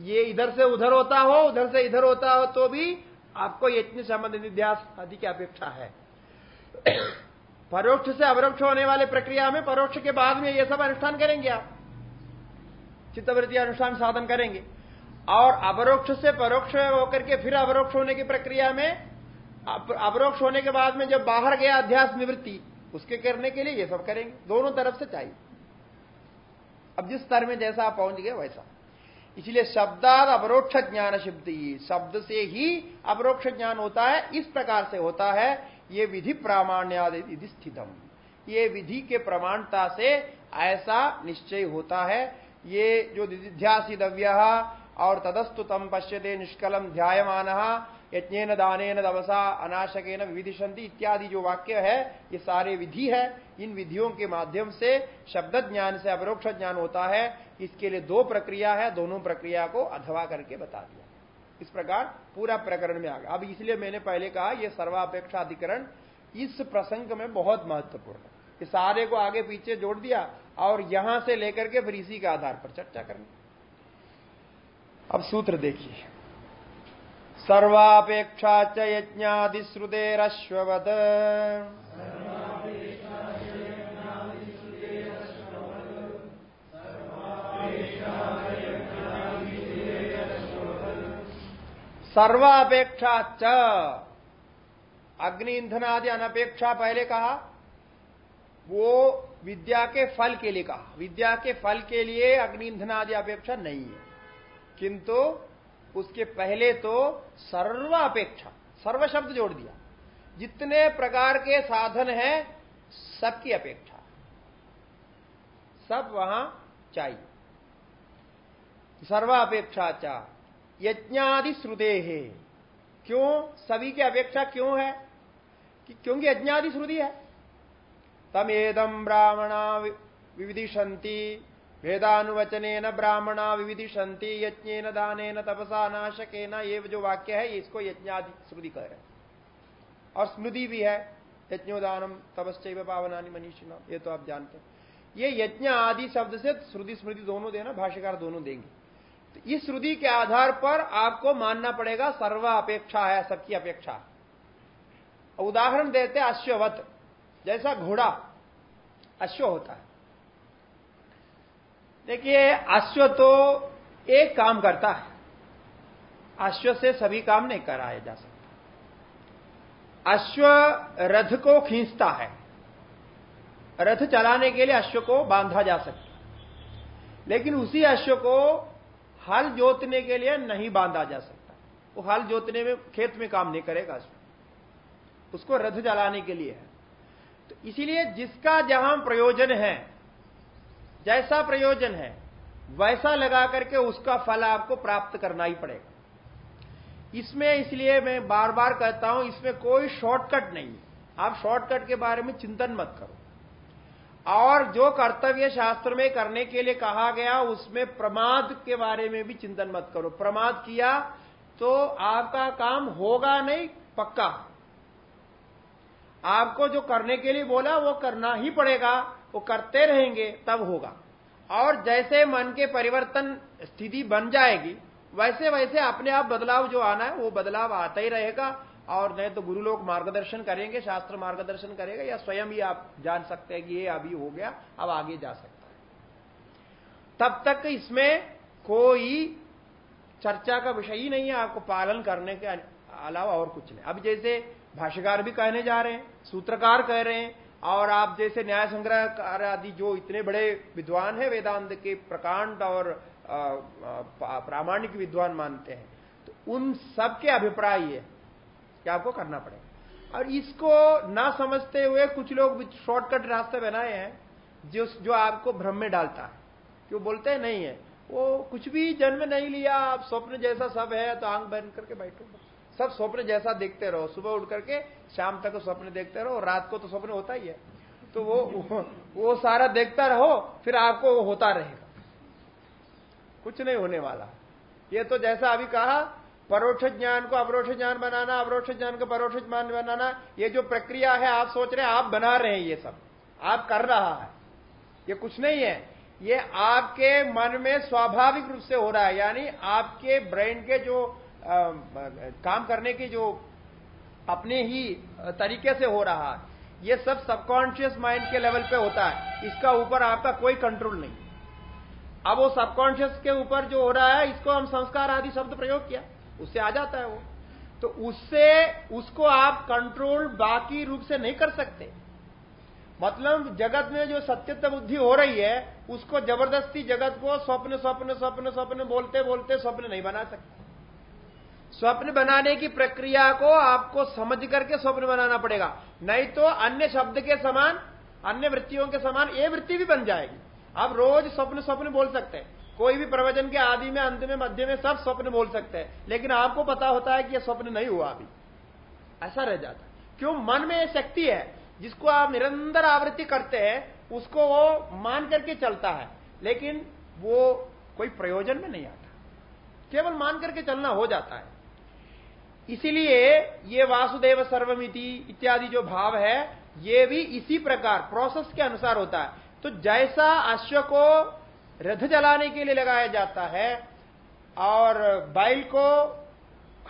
ये इधर से उधर होता हो, उधर से इधर होता हो तो भी आपको यज्ञ, शम निधिध्यास आदि की अपेक्षा है। (coughs) परोक्ष से अवरोक्ष होने वाले प्रक्रिया में, परोक्ष के बाद में ये सब अनुष्ठान करेंगे आप। चित्तवृत्ति अनुष्ठान साधन करेंगे। और अवरोक्ष से परोक्ष होकर के फिर अवरोक्ष होने की प्रक्रिया में अवरोक्ष होने के बाद में जब बाहर गया अध्यास निवृत्ति, उसके करने के लिए ये सब करेंगे। दोनों तरफ़ से चाहिए। अब जिस स्तर में जैसा आप पहुँच गए, वैसा। इसलिए शब्दाद अवरोक्ष ज्ञान शब्द शब्द से ही अवरोक्ष ज्ञान होता है, इस प्रकार से होता है, ये विधि प्रामाण्यादि स्थितम। ये विधि के प्रमाणता से ऐसा निश्चय होता है। ये जो दिध्यासिदव्य और तदस्तु तम पश्यते निष्कलम ध्यायमान, यज्ञेन दानेन दवसा अनाशकेन विविधिशंति इत्यादि जो वाक्य है, ये सारे विधि है। इन विधियों के माध्यम से शब्द ज्ञान से अपरोक्ष ज्ञान होता है। इसके लिए दो प्रक्रिया है, दोनों प्रक्रिया को अथवा करके बता दिया। इस प्रकार पूरा प्रकरण में आ गया। अब इसलिए मैंने पहले कहा यह सर्वापेक्षा अधिकरण इस प्रसंग में बहुत महत्वपूर्ण है। सारे को आगे पीछे जोड़ दिया और यहाँ से लेकर के फिर इसी के आधार पर चर्चा करनी। अब सूत्र देखिए। सर्वापेक्षा च यज्ञादिश्रुतेरश्ववद। सर्वापेक्षा च अग्नि ईंधन आदि अनपेक्षा पहले कहा, वो विद्या के फल के लिए कहा। विद्या के फल के लिए अग्नि ईंधन आदि अपेक्षा नहीं है। किंतु उसके पहले तो सर्व अपेक्षा सर्व शब्द जोड़ दिया। जितने प्रकार के साधन हैं, सबकी अपेक्षा। सब वहाँ चाहिए। सर्वापेक्षा चा यज्ञादि श्रुदे है क्यों? सभी की अपेक्षा क्यों है? कि क्योंकि यज्ञादि श्रुति है। तमेदम ब्राह्मणा विविधिशंति वेदानुवचन ब्राह्मणा विविधिशंति यज्ञ दान तपसा नाशकेन ये जो वाक्य है, इसको यज्ञादि श्रुति कह रहे और स्मृति भी है यज्ञोदानम तपस्व पावनानी मनीषिना ये तो आप जानते हैं। ये यज्ञ आदि शब्द से श्रुति स्मृति दोनों देना, भाष्यकार दोनों देंगे। तो इस श्रुति के आधार पर आपको मानना पड़ेगा सर्व अपेक्षा है, सबकी अपेक्षा। उदाहरण देते अश्ववत। जैसा घोड़ा, अश्व होता है। देखिए, अश्व तो एक काम करता है। अश्व से सभी काम नहीं कराया जा सकता। अश्व रथ को खींचता है। रथ चलाने के लिए अश्व को बांधा जा सकता लेकिन उसी अश्व को हल जोतने के लिए नहीं बांधा जा सकता। वो हल जोतने में, खेत में काम नहीं करेगा अश्व। उसको रथ चलाने के लिए है। तो इसीलिए जिसका जहाँ प्रयोजन है जैसा प्रयोजन है, वैसा लगा करके उसका फल आपको प्राप्त करना ही पड़ेगा। इसमें इसलिए मैं बार बार कहता हूँ, इसमें कोई शॉर्टकट नहीं है। आप शॉर्टकट के बारे में चिंतन मत करो। और जो कर्तव्य शास्त्र में करने के लिए कहा गया, उसमें प्रमाद के बारे में भी चिंतन मत करो। प्रमाद किया तो आपका काम होगा नहीं, पक्का। आपको जो करने के लिए बोला, वो करना ही पड़ेगा। वो करते रहेंगे, तब होगा। और जैसे मन के परिवर्तन स्थिति बन जाएगी वैसे वैसे अपने आप बदलाव जो आना है, वो बदलाव आता ही रहेगा। और नहीं तो गुरु लोग मार्गदर्शन करेंगे, शास्त्र मार्गदर्शन करेगा, या स्वयं ही आप जान सकते हैं कि ये अभी हो गया, अब आगे जा सकता है। तब तक इसमें कोई चर्चा का विषय ही नहीं है, आपको पालन करने के अलावा और कुछ नहीं। अब जैसे भाष्यकार भी कहने जा रहे हैं, सूत्रकार कह रहे हैं और आप जैसे न्याय संग्रह आदि जो इतने बड़े विद्वान है, वेदांत के प्रकांड और प्रामाणिक विद्वान मानते हैं तो उन सब के अभिप्राय ये, कि आपको करना पड़ेगा। और इसको ना समझते हुए कुछ लोग शॉर्टकट रास्ते बनाए हैं, जो जो आपको भ्रम में डालता है। क्यों बोलते हैं, नहीं है। वो कुछ भी जन्म नहीं लिया, आप स्वप्न जैसा सब है तो आँख बंद करके बैठो सब स्वप्न जैसा देखते रहो। सुबह उठ करके शाम तक स्वप्न देखते रहो, रात को तो स्वप्न होता ही है। तो वो वो सारा देखता रहो, फिर आपको वो होता रहेगा। कुछ नहीं होने वाला। ये तो जैसा अभी कहा, परोक्ष ज्ञान को अवरोक्ष ज्ञान बनाना अवरोक्ष ज्ञान को परोक्ष ज्ञान बनाना, ये जो प्रक्रिया है, आप सोच रहे हैं, आप बना रहे हैं ये सब। आप कर रहा है। ये कुछ नहीं है। ये आपके मन में स्वाभाविक रूप से हो रहा है। यानी आपके ब्रेन के जो काम करने की जो अपने ही तरीके से हो रहा है, ये सब सबकॉन्शियस माइंड के लेवल पे होता है। इसका ऊपर आपका कोई कंट्रोल नहीं। अब वो सबकॉन्शियस के ऊपर जो हो रहा है, इसको हम संस्कार आदि शब्द प्रयोग किया, उससे आ जाता है वो। तो उससे, उसको आप कंट्रोल बाकी रूप से नहीं कर सकते। मतलब जगत में जो सत्यत्व बुद्धि हो रही है, उसको ज़बरदस्ती जगत को स्वप्न स्वप्न स्वप्न स्वप्न बोलते बोलते स्वप्न नहीं बना सकते। स्वप्न बनाने की प्रक्रिया को आपको समझ करके स्वप्न बनाना पड़ेगा। नहीं तो अन्य शब्द के समान, अन्य वृत्तियों के समान ये वृत्ति भी बन जाएगी। आप रोज स्वप्न स्वप्न बोल सकते हैं। कोई भी प्रवचन के आदि में, अंत में, मध्य में सब स्वप्न बोल सकते हैं। लेकिन आपको पता होता है कि यह स्वप्न नहीं हुआ अभी। ऐसा रह जाता क्यों? मन में शक्ति है, जिसको आप निरंतर आवृत्ति करते हैं, उसको वो मान करके चलता है। लेकिन वो कोई प्रयोजन में नहीं आता। केवल मान करके चलना हो जाता है। इसीलिए ये वासुदेव सर्वमिति इत्यादि जो भाव है, ये भी इसी प्रकार प्रोसेस के अनुसार होता है। तो जैसा अश्व को रथ जलाने के लिए लगाया जाता है और बैल को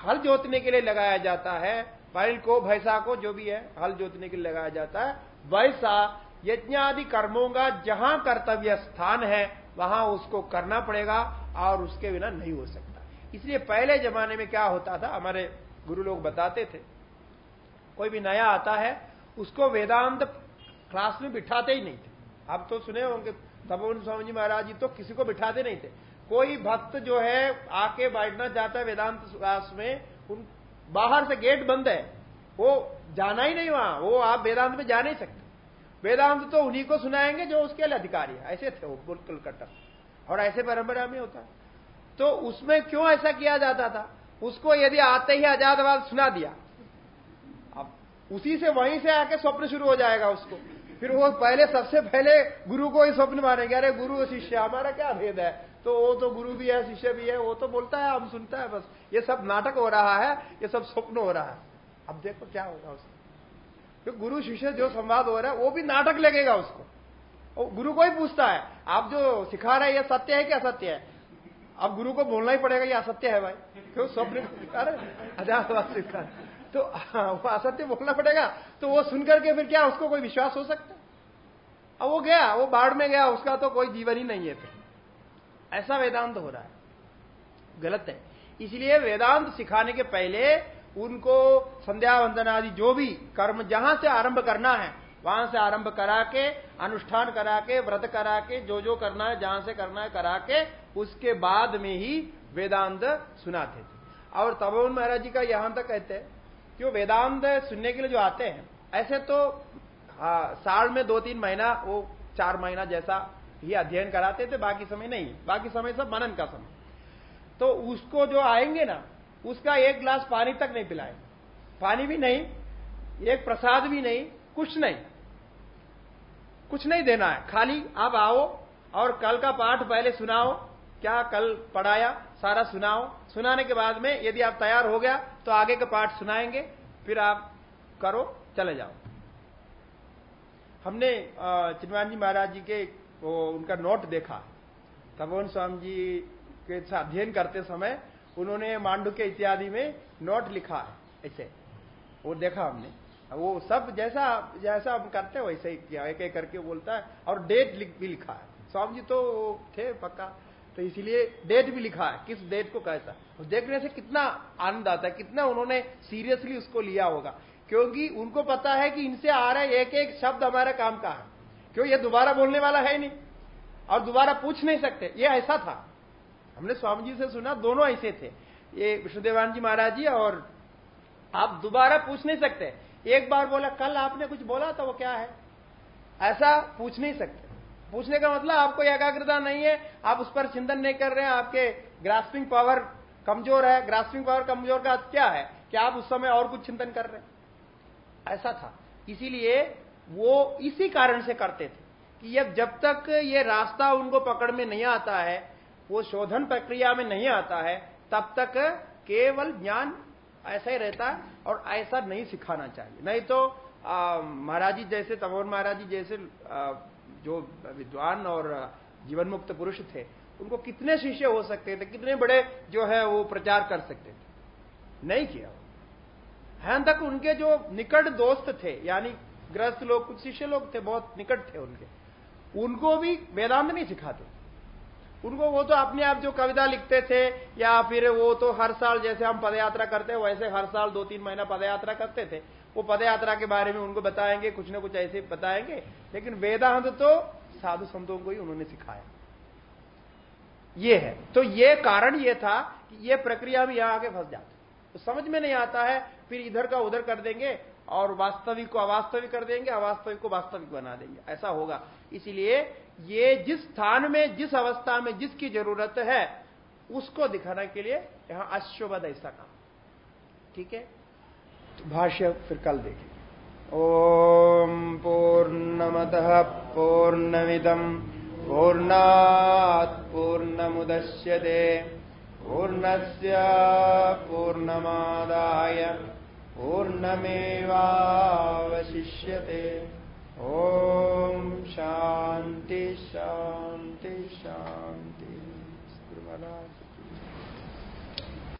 हल जोतने के लिए लगाया जाता है, बैल को, भैंसा को, जो भी है, हल जोतने के लिए लगाया जाता है, वैसा यज्ञादि कर्मों का जहाँ कर्तव्य स्थान है, वहाँ उसको करना पड़ेगा और उसके बिना नहीं हो सकता। इसलिए पहले जमाने में क्या होता था, हमारे गुरु लोग बताते थे। कोई भी नया आता है, उसको वेदांत क्लास में बिठाते ही नहीं थे। आप तो सुने होंगे, तपोवन स्वामी जी महाराज जी तो किसी को बिठाते नहीं थे। कोई भक्त जो है, आके बैठना चाहता है वेदांत क्लास में, उन बाहर से गेट बंद है। वो जाना ही नहीं वहाँ, वो आप वेदांत में जा नहीं सकते। वेदांत तो उन्हीं को सुनाएँगे जो उसके लिए अधिकारी है। ऐसे थे वो बिल्कुल कट्टर। और ऐसे परंपरा में होता है। तो उसमें क्यों ऐसा किया जाता था? उसको यदि आते ही आजादवाद सुना दिया, अब उसी से वहीं से आके स्वप्न शुरू हो जाएगा उसको। फिर वो पहले, सबसे पहले गुरु को ही स्वप्न मारेंगे अरे गुरु शिष्य, हमारा क्या भेद है? तो वो तो गुरु भी है, शिष्य भी है, वो तो बोलता है, हम सुनता है बस। ये सब नाटक हो रहा है, ये सब स्वप्न हो रहा है। अब देखो क्या होगा उसको। तो गुरु, शिष्य जो संवाद हो रहा है, वो भी नाटक लगेगा उसको। गुरु को ही पूछता है, आप जो सिखा रहे हैं, ये सत्य है कि असत्य है। अब गुरु को बोलना ही पड़ेगा, ये असत्य है भाई। क्यों? स्वप्न अरे तो वो असत्य बोलना पड़ेगा। तो वो सुनकर के फिर क्या, उसको कोई विश्वास हो सकता अब वो गया, वो बाढ़ में गया, उसका तो कोई जीवन ही नहीं है फिर। ऐसा वेदांत हो रहा है। गलत है। इसलिए वेदांत सिखाने के पहले उनको संध्या वंदन आदि जो भी कर्म जहाँ से आरंभ करना है, वहाँ से आरंभ करा के, अनुष्ठान करा के, व्रत करा के जो जो करना है, जहाँ से करना है, करा के उसके बाद में ही वेदांत सुनाते थे। और तबोन महाराज जी का यहाँ तक कहते हैं कि वो वेदांत सुनने के लिए जो आते हैं ऐसे तो हाँ, साल में दो तीन महीना वो चार महीना जैसा ही अध्ययन कराते थे बाकी समय नहीं। बाकी समय सब मनन का समय। तो उसको जो आएँगे ना उसका एक गिलास पानी तक नहीं पिलाए। पानी भी नहीं एक प्रसाद भी नहीं कुछ नहीं। कुछ नहीं देना है। खाली आप आओ और कल का पाठ पहले सुनाओ क्या कल पढ़ाया, सारा सुनाओ। सुनाने के बाद में यदि आप तैयार हो गया तो आगे का पाठ सुनाएँगे, फिर आप करो, चले जाओ। हमने चिन्वान जी महाराज जी के, वो, उनका नोट देखा। तपोवन स्वामी जी के अध्ययन करते समय उन्होंने मांडू के इत्यादि में नोट लिखा है, ऐसे। वो देखा हमने। वो सब जैसा जैसा हम करते हैं, वैसे ही किया। एक एक करके बोलता है, और डेट भी लिखा है। स्वामी जी तो थे पक्का। तो इसीलिए डेट भी लिखा है, किस डेट को कैसा। देखने से कितना आनंद आता है, कितना उन्होंने सीरियसली उसको लिया होगा। क्योंकि उनको पता है कि इनसे आ रहा है एक एक शब्द हमारा काम का है। क्यों? ये दोबारा बोलने वाला है नहीं। और दोबारा पूछ नहीं सकते। ये ऐसा था। हमने स्वामी जी से सुना, दोनों ऐसे थे। ये विष्णुदेवान जी महाराज जी और आप दोबारा पूछ नहीं सकते। एक बार बोला, कल आपने कुछ बोला था वो क्या है? ऐसा पूछ नहीं सकते। पूछने का मतलब आपको एकाग्रता नहीं है आप उस पर चिंतन नहीं कर रहे हैं आपके ग्रास्पिंग पावर कमज़ोर है। ग्रास्पिंग पावर कमज़ोर का क्या है? कि आप उस समय और कुछ चिंतन कर रहे हैं। ऐसा था। इसीलिए वो इसी कारण से करते थे कि अब जब तक ये रास्ता उनको पकड़ में नहीं आता है वो शोधन प्रक्रिया में नहीं आता है तब तक केवल ज्ञान ऐसा ही रहता है और ऐसा नहीं सिखाना चाहिए। नहीं तो महाराज जी जैसे तमोर महाराज जी जैसे आ, जो विद्वान और जीवन मुक्त पुरुष थे, उनको कितने शिष्य हो सकते थे, कितने बड़े जो है वो प्रचार कर सकते थे? नहीं किया। यहाँ तक उनके जो निकट दोस्त थे, यानी ग्रस्त लोग, कुछ शिष्य लोग थे, बहुत निकट थे उनके, उनको भी वेदांत नहीं सिखाते। उनको वो तो अपने आप जो कविता लिखते थे, या फिर वो तो हर साल जैसे हम पदयात्रा करते वैसे हर साल दो तीन महीना पदयात्रा करते थे। वो पद यात्रा के बारे में उनको बताएँगे, कुछ ना कुछ ऐसे बताएँगे, लेकिन वेदांत तो साधु संतों को ही उन्होंने सिखाया। ये है। तो ये कारण ये था कि ये प्रक्रिया भी यहाँ आगे फंस जाती। तो समझ में नहीं आता है, फिर इधर का उधर कर देंगे और वास्तविक को अवास्तविक कर देंगे, अवास्तविक को वास्तविक बना देंगे। ऐसा होगा। इसलिए ये जिस स्थान में, जिस अवस्था में जिसकी ज़रूरत है, उसको दिखाने के लिए यहाँ अश्वबद ऐसा काम ठीक है? तो भाष्य फिर कल देखेंगे। ओम पूर्णमत पूर्णमिदम पूर्णात् पूर्णमुदश्यते पूर्णस्य पूर्णमादाय, पूर्णमेवावशिष्यते। ॐ शान्ति शान्ति शान्ति।